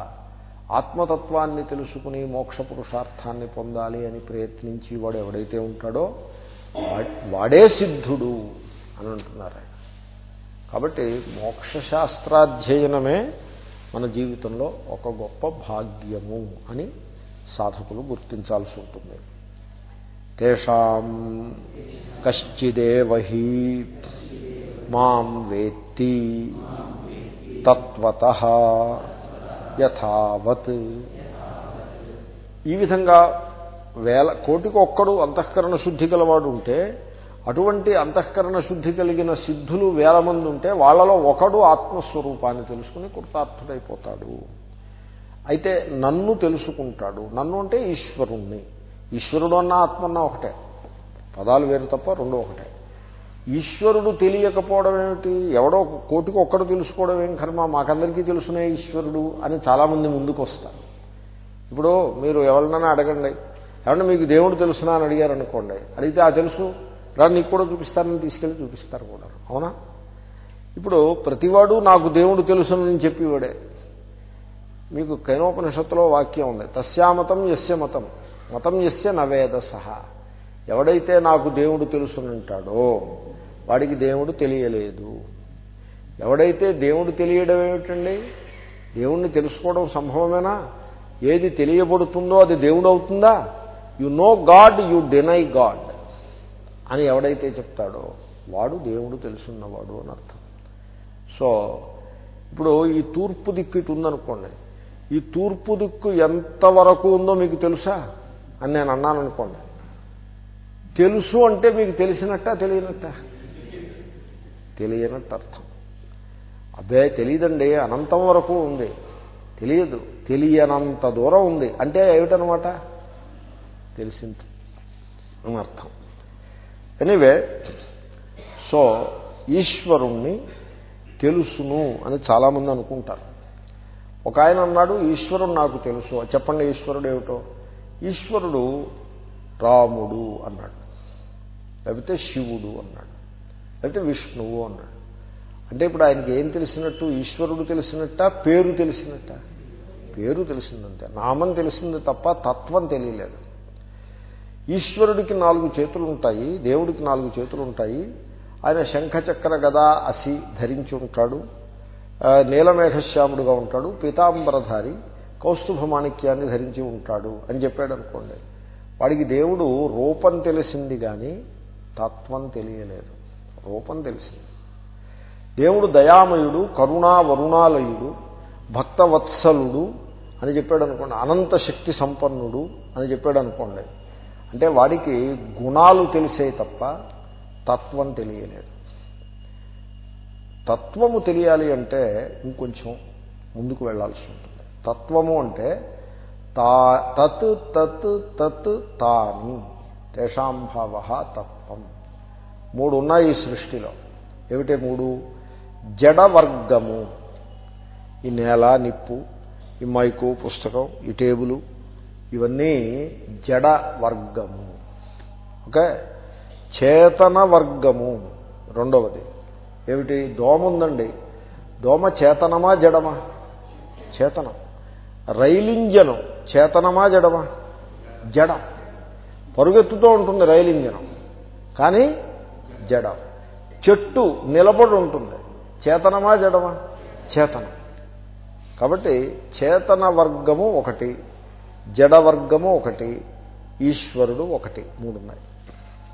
ఆత్మతత్వాన్ని తెలుసుకుని మోక్ష పురుషార్థాన్ని పొందాలి అని ప్రయత్నించి వాడు ఎవడైతే ఉంటాడో వాడే సిద్ధుడు అని అంటున్నారు కాబట్టి మోక్షశాస్త్రాధ్యయనమే మన జీవితంలో ఒక గొప్ప భాగ్యము అని సాధకులు గుర్తించాల్సి ఉంటుంది. తేషాం కశ్చిదేవహీ మాం వేత్తి తత్వత యథావత్ ఈ విధంగా వేల కోటికి ఒక్కడు అంతఃకరణ శుద్ధి గలవాడు ఉంటే అటువంటి అంతఃకరణ శుద్ధి కలిగిన సిద్ధులు వేల మంది ఉంటే వాళ్ళలో ఒకడు ఆత్మస్వరూపాన్ని తెలుసుకుని కృతార్థుడైపోతాడు. అయితే నన్ను తెలుసుకుంటాడు. నన్ను అంటే ఈశ్వరుణ్ణి. ఈశ్వరుడు అన్న ఆత్మన్నా ఒకటే. పదాలు వేరు తప్ప రెండు ఒకటే. ఈశ్వరుడు తెలియకపోవడం ఏమిటి? ఎవడో కోటికి ఒక్కడు తెలుసుకోవడం ఏం కర్మ? మాకందరికీ తెలుసునే ఈశ్వరుడు అని చాలామంది ముందుకు వస్తారు ఇప్పుడు మీరు ఎవరినైనా అడగండి. ఏమన్నా మీకు దేవుడు తెలుసునా అని అడిగారు అనుకోండి అడిగితే ఆ తెలుసు. రా నీకు కూడా చూపిస్తారని తీసుకెళ్ళి చూపిస్తారు కూడా. అవునా? ఇప్పుడు ప్రతివాడు నాకు దేవుడు తెలుసునని చెప్పేవాడే. మీకు కైనోపనిషత్తులో వాక్యం ఉంది. తస్యామతం యస్య మతం. మతం యస్య నవేద సహా ఎవడైతే నాకు దేవుడు తెలుసునంటాడో వాడికి దేవుడు తెలియలేదు. ఎవడైతే దేవుడు తెలియడం ఏమిటండి? దేవుణ్ణి తెలుసుకోవడం సంభవమేనా? ఏది తెలియబడుతుందో అది దేవుడు అవుతుందా? You know God you deny God అని ఎవడైతే చెప్తాడో వాడు దేవుడు తెలుసున్నవాడు అని అర్థం. సో ఇప్పుడు ఈ తూర్పు దిక్కు ఇటు ఉందనుకోండి. ఈ తూర్పు దిక్కు ఎంతవరకు ఉందో మీకు తెలుసా? అని నేను అన్నాను అనుకోండి తెలుసు అంటే మీకు తెలిసినట్ట తెలియనట్ట? తెలియనట్టు అర్థం. అబ్బే తెలియదండి అనంతం వరకు ఉంది. తెలియదు. తెలియనంత దూరం ఉంది. అంటే ఏమిటనమాట? తెలిసింది. అని అర్థం. ఎనీవే సో ఈశ్వరుణ్ణి తెలుసును అని చాలామంది అనుకుంటారు. ఒక ఆయన అన్నాడు ఈశ్వరుడు నాకు తెలుసు. చెప్పండి ఈశ్వరుడు ఏమిటో? ఈశ్వరుడు రాముడు అన్నాడు. లేకపోతే శివుడు అన్నాడు లేకపోతే విష్ణువు అన్నాడు. అంటే ఇప్పుడు ఆయనకి ఏం తెలిసినట్టు? ఈశ్వరుడు తెలిసినట్ట? పేరు తెలిసినట్ట? పేరు తెలిసిందంతే. నామం తెలిసింది తప్ప తత్వం తెలియలేదు. ఈశ్వరుడికి నాలుగు చేతులు ఉంటాయి దేవుడికి నాలుగు చేతులు ఉంటాయి ఆయన శంఖచక్ర గదా అసి ధరించి ఉంటాడు. నీలమేఘశ్యాముడుగా ఉంటాడు. పీతాంబరధారి కౌస్తుభ మాణిక్యాన్ని ధరించి ఉంటాడు అని చెప్పాడు అనుకోండి వాడికి దేవుడు రూపం తెలిసింది కానీ తత్వం తెలియలేదు. రూపం తెలిసింది. దేవుడు దయామయుడు కరుణా వరుణాలయుడు భక్తవత్సలుడు అని చెప్పాడు అనుకోండి అనంత శక్తి సంపన్నుడు అని చెప్పాడు అనుకోండి అంటే వాడికి గుణాలు తెలిసే తప్ప తత్వం తెలియలేదు. తత్వము తెలియాలి అంటే ఇంకొంచెం ముందుకు వెళ్ళాల్సి ఉంటుంది. తత్వము అంటే తా తత్ తత్ తత్ తాని తేషాంభావ తత్వం. మూడు ఉన్నాయి ఈ సృష్టిలో. ఏమిటి మూడు? జడవర్గము. ఈ నేల నిప్పు ఈ మైకు పుస్తకం ఈ టేబుల్ ఇవన్నీ జడ వర్గము ఓకే? చేతన వర్గము రెండవది. ఏమిటి? దోమ ఉందండి దోమ చేతనమా జడమా? చేతనం. రైలింజనం చేతనమా జడమా? జడ. పరుగెత్తుతూ ఉంటుంది రైలింజనం. కానీ జడం. చెట్టు నిలబడి ఉంటుంది. చేతనమా జడమా? చేతనం. కాబట్టి చేతన వర్గము ఒకటి జడ వర్గము ఒకటి ఈశ్వరుడు ఒకటి మూడున్నాయి.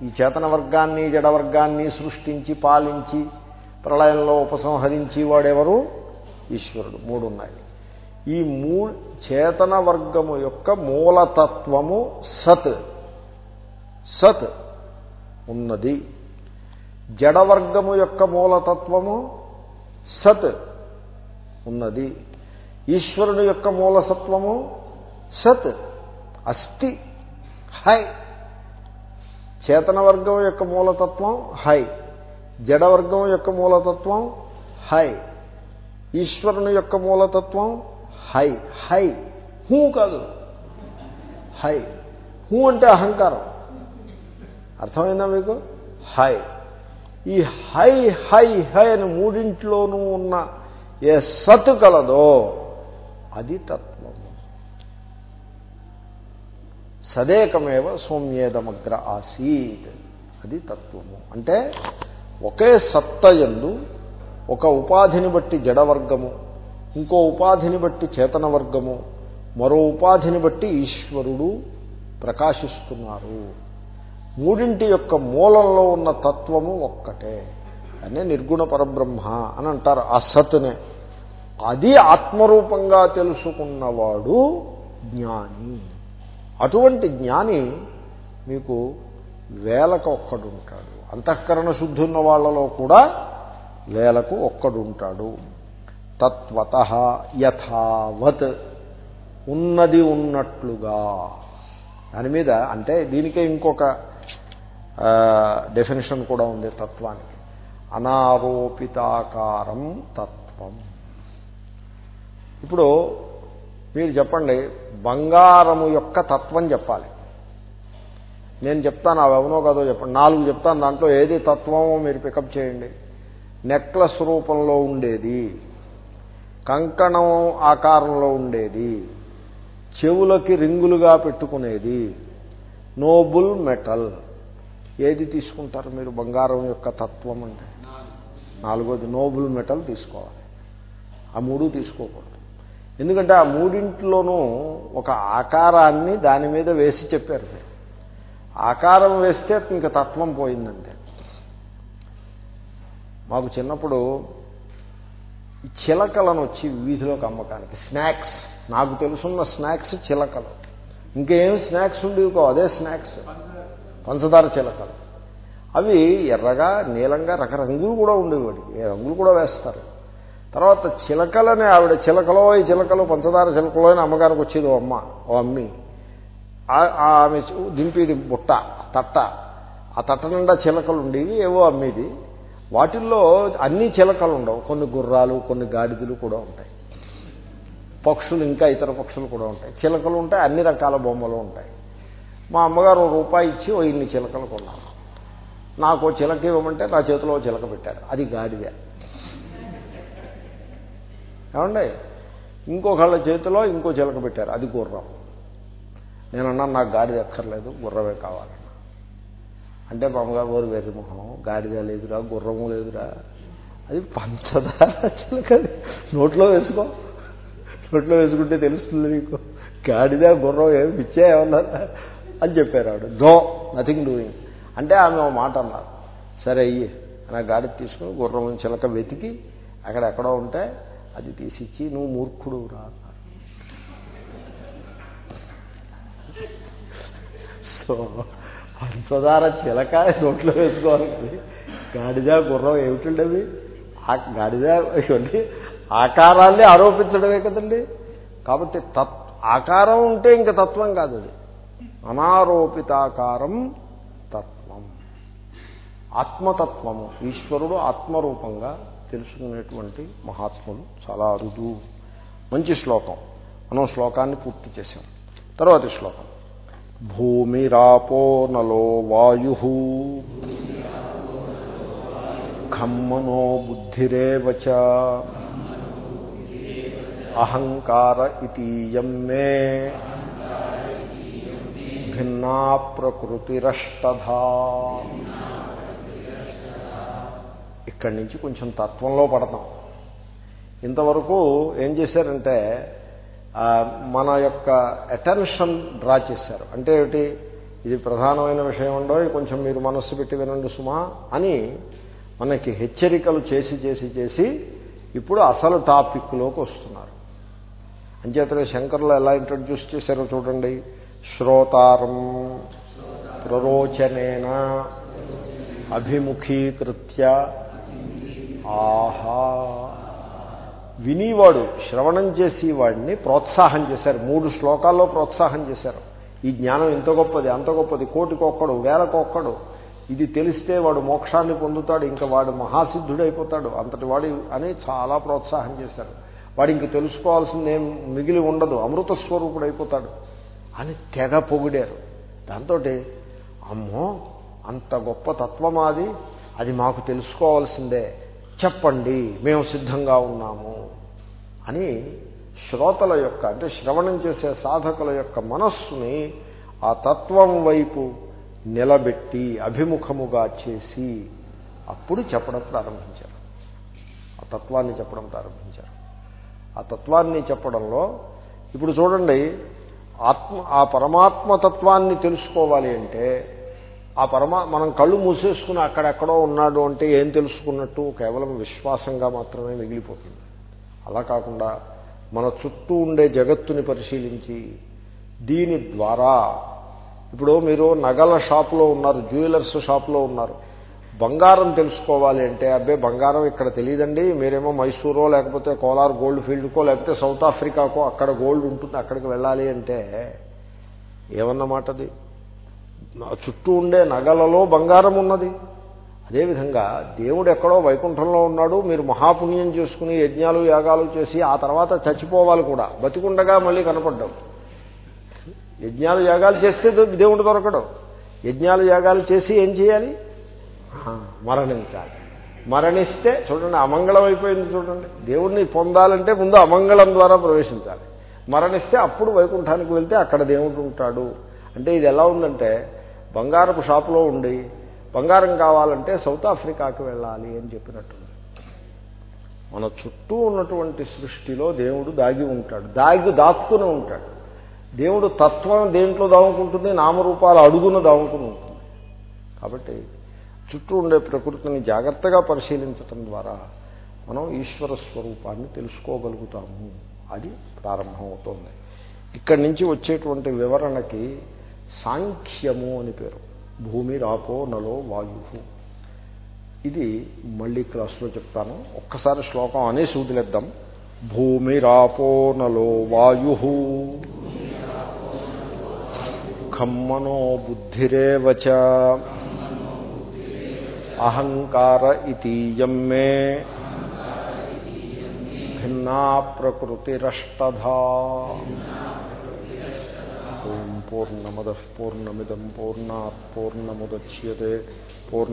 ఈ చేతన వర్గాన్ని జడ వర్గాన్ని సృష్టించి పాలించి ప్రళయంలో ఉపసంహరించి వాడెవరు? ఈశ్వరుడు. మూడున్నాయి. ఈ మూ చేతన వర్గము యొక్క మూలతత్వము సత్. సత్ ఉన్నది. జడవర్గము యొక్క మూలతత్వము సత్ ఉన్నది. ఈశ్వరుని యొక్క మూలసత్వము సత్ అస్థి హై. చేతన వర్గం యొక్క మూలతత్వం హై. జడవర్గం యొక్క మూలతత్వం హై. ఈశ్వరుని యొక్క మూలతత్వం హై. హై. హూ కాదు. హై. హూ అంటే అహంకారం. అర్థమైందా మీకు? హై. ఈ హై హై హై అని మూడింట్లోనూ ఉన్న ఏ సత్ కలదో అది తత్వము. సదేకమేవ సౌమ్యేదమగ్ర ఆసీత్. అది తత్వము. అంటే ఒకే సత్తయందు ఒక ఉపాధిని బట్టి జడవర్గము ఇంకో ఉపాధిని బట్టి చేతన వర్గము మరో ఉపాధిని బట్టి ఈశ్వరుడు ప్రకాశిస్తున్నారు. మూడింటి యొక్క మూలంలో ఉన్న తత్వము ఒక్కటే. అనే నిర్గుణ పరబ్రహ్మ అని అంటారు ఆ సత్నే అది ఆత్మరూపంగా తెలుసుకున్నవాడు జ్ఞాని. అటువంటి జ్ఞాని మీకు వేలకు ఒక్కడుంటాడు. అంతఃకరణ శుద్ధి ఉన్న వాళ్ళలో కూడా వేలకు ఒక్కడుంటాడు. తత్వత యథావత్. ఉన్నది ఉన్నట్లుగా. దాని మీద అంటే దీనికే ఇంకొక డెఫినేషన్ కూడా ఉంది తత్వానికి. అనారోపితాకారం తత్వం. ఇప్పుడు మీరు చెప్పండి బంగారము యొక్క తత్వం చెప్పాలి. నేను చెప్తాను అవి అవునో కదో చెప్పండి. నాలుగు చెప్తాను దాంట్లో ఏది తత్వమో మీరు పికప్ చేయండి. నెక్లెస్ రూపంలో ఉండేది కంకణం ఆకారంలో ఉండేది చెవులకి రింగులుగా పెట్టుకునేది నోబుల్ మెటల్. ఏది తీసుకుంటారు మీరు? బంగారం యొక్క తత్వం అంటే? నాలుగోది నోబుల్ మెటల్ తీసుకోవాలి. ఆ మూడు తీసుకోకూడదు. ఎందుకంటే ఆ మూడింట్లోనూ ఒక ఆకారాన్ని దాని మీద వేసి చెప్పారు ఆకారం వేస్తే ఇంక తత్వం పోయిందంటే మాకు చిన్నప్పుడు చిలకలను వచ్చి వీధిలోకి అమ్మకానికి స్నాక్స్ నాకు తెలుసున్న స్నాక్స్ చిలకలు. ఇంకేం స్నాక్స్ ఉండేవికో అదే స్నాక్స్. పంచదార చిలకలు. అవి ఎర్రగా నీలంగా రకరంగులు కూడా ఉండేవి వాటికి. రంగులు కూడా వేస్తారు. తర్వాత చిలకలని ఆవిడ చిలకలో ఈ చిలకలు పంచదార చిలకలో అని అమ్మగారికి వచ్చేది ఓ అమ్మ ఓ అమ్మి. ఆమె దింపేది బుట్ట తట్ట. ఆ తట్ట నిండా చిలకలు ఉండేవి ఏవో అమ్మేది. వాటిల్లో అన్ని చిలకలు ఉండవు. కొన్ని గుర్రాలు కొన్ని గాడిదలు కూడా ఉంటాయి. పక్షులు ఇంకా ఇతర పక్షులు కూడా ఉంటాయి. చిలకలు ఉంటాయి అన్ని రకాల బొమ్మలు ఉంటాయి. మా అమ్మగారు రూపాయి ఇచ్చి ఓ ఇన్ని చిలకలు కొన్నారు. నాకు చిలక ఇవ్వమంటే నా చేతిలో చిలక పెట్టారు. అది గాడిద. ఏమండి? ఇంకొకళ్ళ చేతిలో ఇంకో చిలక పెట్టారు. అది గుర్రం. నేనన్నా నాకు గాడిద ఎక్కర్లేదు గుర్రమే కావాలి. అంటే మా అమ్మగారు ఓరు వెర్రి మొహం గాడిద లేదురా గుర్రము లేదురా. అది పంచదార చిలక. నోట్లో వేసుకో. నోట్లో వేసుకుంటే తెలుస్తుంది నీకు. గాడిద గుర్రం ఏమి పిచ్చా ఏమన్నారా అని చెప్పారు ఆవిడ. No nothing doing. అంటే ఆమె ఒక మాట అన్నారు. సరే అయ్యి. నా గాడి తీసుకుని గుర్రం చిలక వెతికి అక్కడెక్కడో ఉంటే అది తీసిచ్చి నువ్వు మూర్ఖుడు రా సో పంచదార చిలక నోట్లో వేసుకోవాలి. గాడిద గుర్రం ఏమిటండవి? ఆ గాడిద ఇవన్నీ ఆకారాన్ని ఆరోపించడమే కదండి. కాబట్టి తత్ ఆకారం ఉంటే ఇంక తత్వం కాదు అది. అనారోపితాకారం తత్వం. ఆత్మతత్వము. ఈశ్వరుడు ఆత్మరూపంగా తెలుసుకునేటువంటి మహాత్ములు చాలా అరుదు. మంచి శ్లోకం. మనం శ్లోకాన్ని పూర్తి చేశాం. తర్వాతి శ్లోకం. భూమిరాపో నలో వాయు. ఖమ్మనో బుద్ధిరేవచ అహంకార ఇతీయం మే భిన్నా ప్రకృతిరష్టధా. ఇక్కడి నుంచి కొంచెం తత్వంలో పడతాం. ఇంతవరకు ఏం చేశారంటే మన యొక్క అటెన్షన్ డ్రా చేశారు. అంటే ఏమిటి? ఇది ప్రధానమైన విషయం ఉండో కొంచెం మీరు మనస్సు పెట్టి వినండి సుమా అని మనకి హెచ్చరికలు చేసి చేసి చేసి ఇప్పుడు అసలు టాపిక్లోకి వస్తున్నారు. అంచేతనే శంకర్లు ఎలా ఇంట్రడ్యూస్ చేశారో చూడండి. శ్రోతారం ప్రరోచనేన అభిముఖీకృత్య ఆహా. వినివాడు శ్రవణం చేసి వాడిని ప్రోత్సాహం చేశారు. మూడు శ్లోకాల్లో ప్రోత్సాహం చేశారు. ఈ జ్ఞానం ఇంత గొప్పది అంత గొప్పది కోటికొక్కడు వేలకొక్కడు. ఇది తెలిస్తే వాడు మోక్షాన్ని పొందుతాడు ఇంకా వాడు మహాసిద్ధుడైపోతాడు. అంతటి వాడి అని చాలా ప్రోత్సాహం చేశారు. వాడు ఇంక తెలుసుకోవాల్సిందేం మిగిలి ఉండదు అమృత స్వరూపుడు అయిపోతాడు అని తెగ పొగిడారు. దాంతో అమ్మో అంత గొప్ప తత్వం అది అది మాకు తెలుసుకోవాల్సిందే. చెప్పండి మేము సిద్ధంగా ఉన్నాము అని శ్రోతల యొక్క అంటే శ్రవణం చేసే సాధకుల యొక్క మనస్సుని ఆ తత్వం వైపు నిలబెట్టి అభిముఖముగా చేసి అప్పుడు చెప్పడం ప్రారంభించారు. ఆ తత్వాన్ని చెప్పడం ప్రారంభించారు. ఆ తత్వాన్ని చెప్పడంలో ఇప్పుడు చూడండి ఆత్మ ఆ పరమాత్మతత్వాన్ని తెలుసుకోవాలి అంటే ఆ పరమా మనం కళ్ళు మూసేసుకుని అక్కడెక్కడో ఉన్నాడు అంటే ఏం తెలుసుకున్నట్టు కేవలం విశ్వాసంగా మాత్రమే మిగిలిపోతుంది. అలా కాకుండా మన చుట్టూ ఉండే జగత్తుని పరిశీలించి దీని ద్వారా ఇప్పుడు మీరు నగల షాపులో ఉన్నారు జ్యువెలర్స్ షాపులో ఉన్నారు బంగారం తెలుసుకోవాలి అంటే అబ్బే బంగారం ఇక్కడ తెలియదండి మీరేమో మైసూరో లేకపోతే కోలార్ గోల్డ్ ఫీల్డ్కో లేకపోతే సౌత్ ఆఫ్రికాకో అక్కడ గోల్డ్ ఉంటుంది అక్కడికి వెళ్ళాలి అంటే ఏమన్నమాటది నా చుట్టూ ఉండే నగలలో బంగారం ఉన్నది. అదేవిధంగా దేవుడు ఎక్కడో వైకుంఠంలో ఉన్నాడు మీరు మహాపుణ్యం చేసుకుని యజ్ఞాలు యాగాలు చేసి ఆ తర్వాత చచ్చిపోవాలి కూడా. బతికుండగా మళ్ళీ కనపడ్డం. యజ్ఞాలు యాగాలు చేస్తే దేవుడు దొరకడం. యజ్ఞాలు యాగాలు చేసి ఏం చేయాలి? మరణించాలి. మరణిస్తే చూడండి అమంగళం అయిపోయింది చూడండి. దేవుడిని పొందాలంటే ముందు అమంగళం ద్వారా ప్రవేశించాలి. మరణిస్తే అప్పుడు వైకుంఠానికి వెళ్తే అక్కడ దేవుడు ఉంటాడు. అంటే ఇది ఎలా ఉందంటే బంగారపు షాపులో ఉండి బంగారం కావాలంటే సౌత్ ఆఫ్రికాకి వెళ్ళాలి అని చెప్పినట్టు. మన చుట్టూ ఉన్నటువంటి సృష్టిలో దేవుడు దాగి ఉంటాడు. దాగి దాక్కుని ఉంటాడు. దేవుడు తత్వం దేంట్లో దాముకుంటుంది నామరూపాలు అడుగున దాముకుని ఉంటుంది. కాబట్టి చుట్టూ ఉండే ప్రకృతిని జాగ్రత్తగా పరిశీలించటం ద్వారా మనం ఈశ్వర స్వరూపాన్ని తెలుసుకోగలుగుతాము. అది ప్రారంభమవుతోంది. ఇక్కడి నుంచి వచ్చేటువంటి వివరణకి సాంఖ్యము అని పేరు. భూమి రాపో నలో వాయు ఇది మళ్ళీ క్లాస్లో చెప్తాను. ఒక్కసారి శ్లోకం అనేసి వదిలేద్దాం. భూమి రాపో నలో వాయు ఖమ్మనో బుద్ధిరేవచ అహంకార ఇతీయం మే భిన్నా ప్రకృతిరష్టధా ఓం పూర్ణమద పూర్ణమిదం పూర్ణాత్ పూర్ణముద్యతే పూర్ణ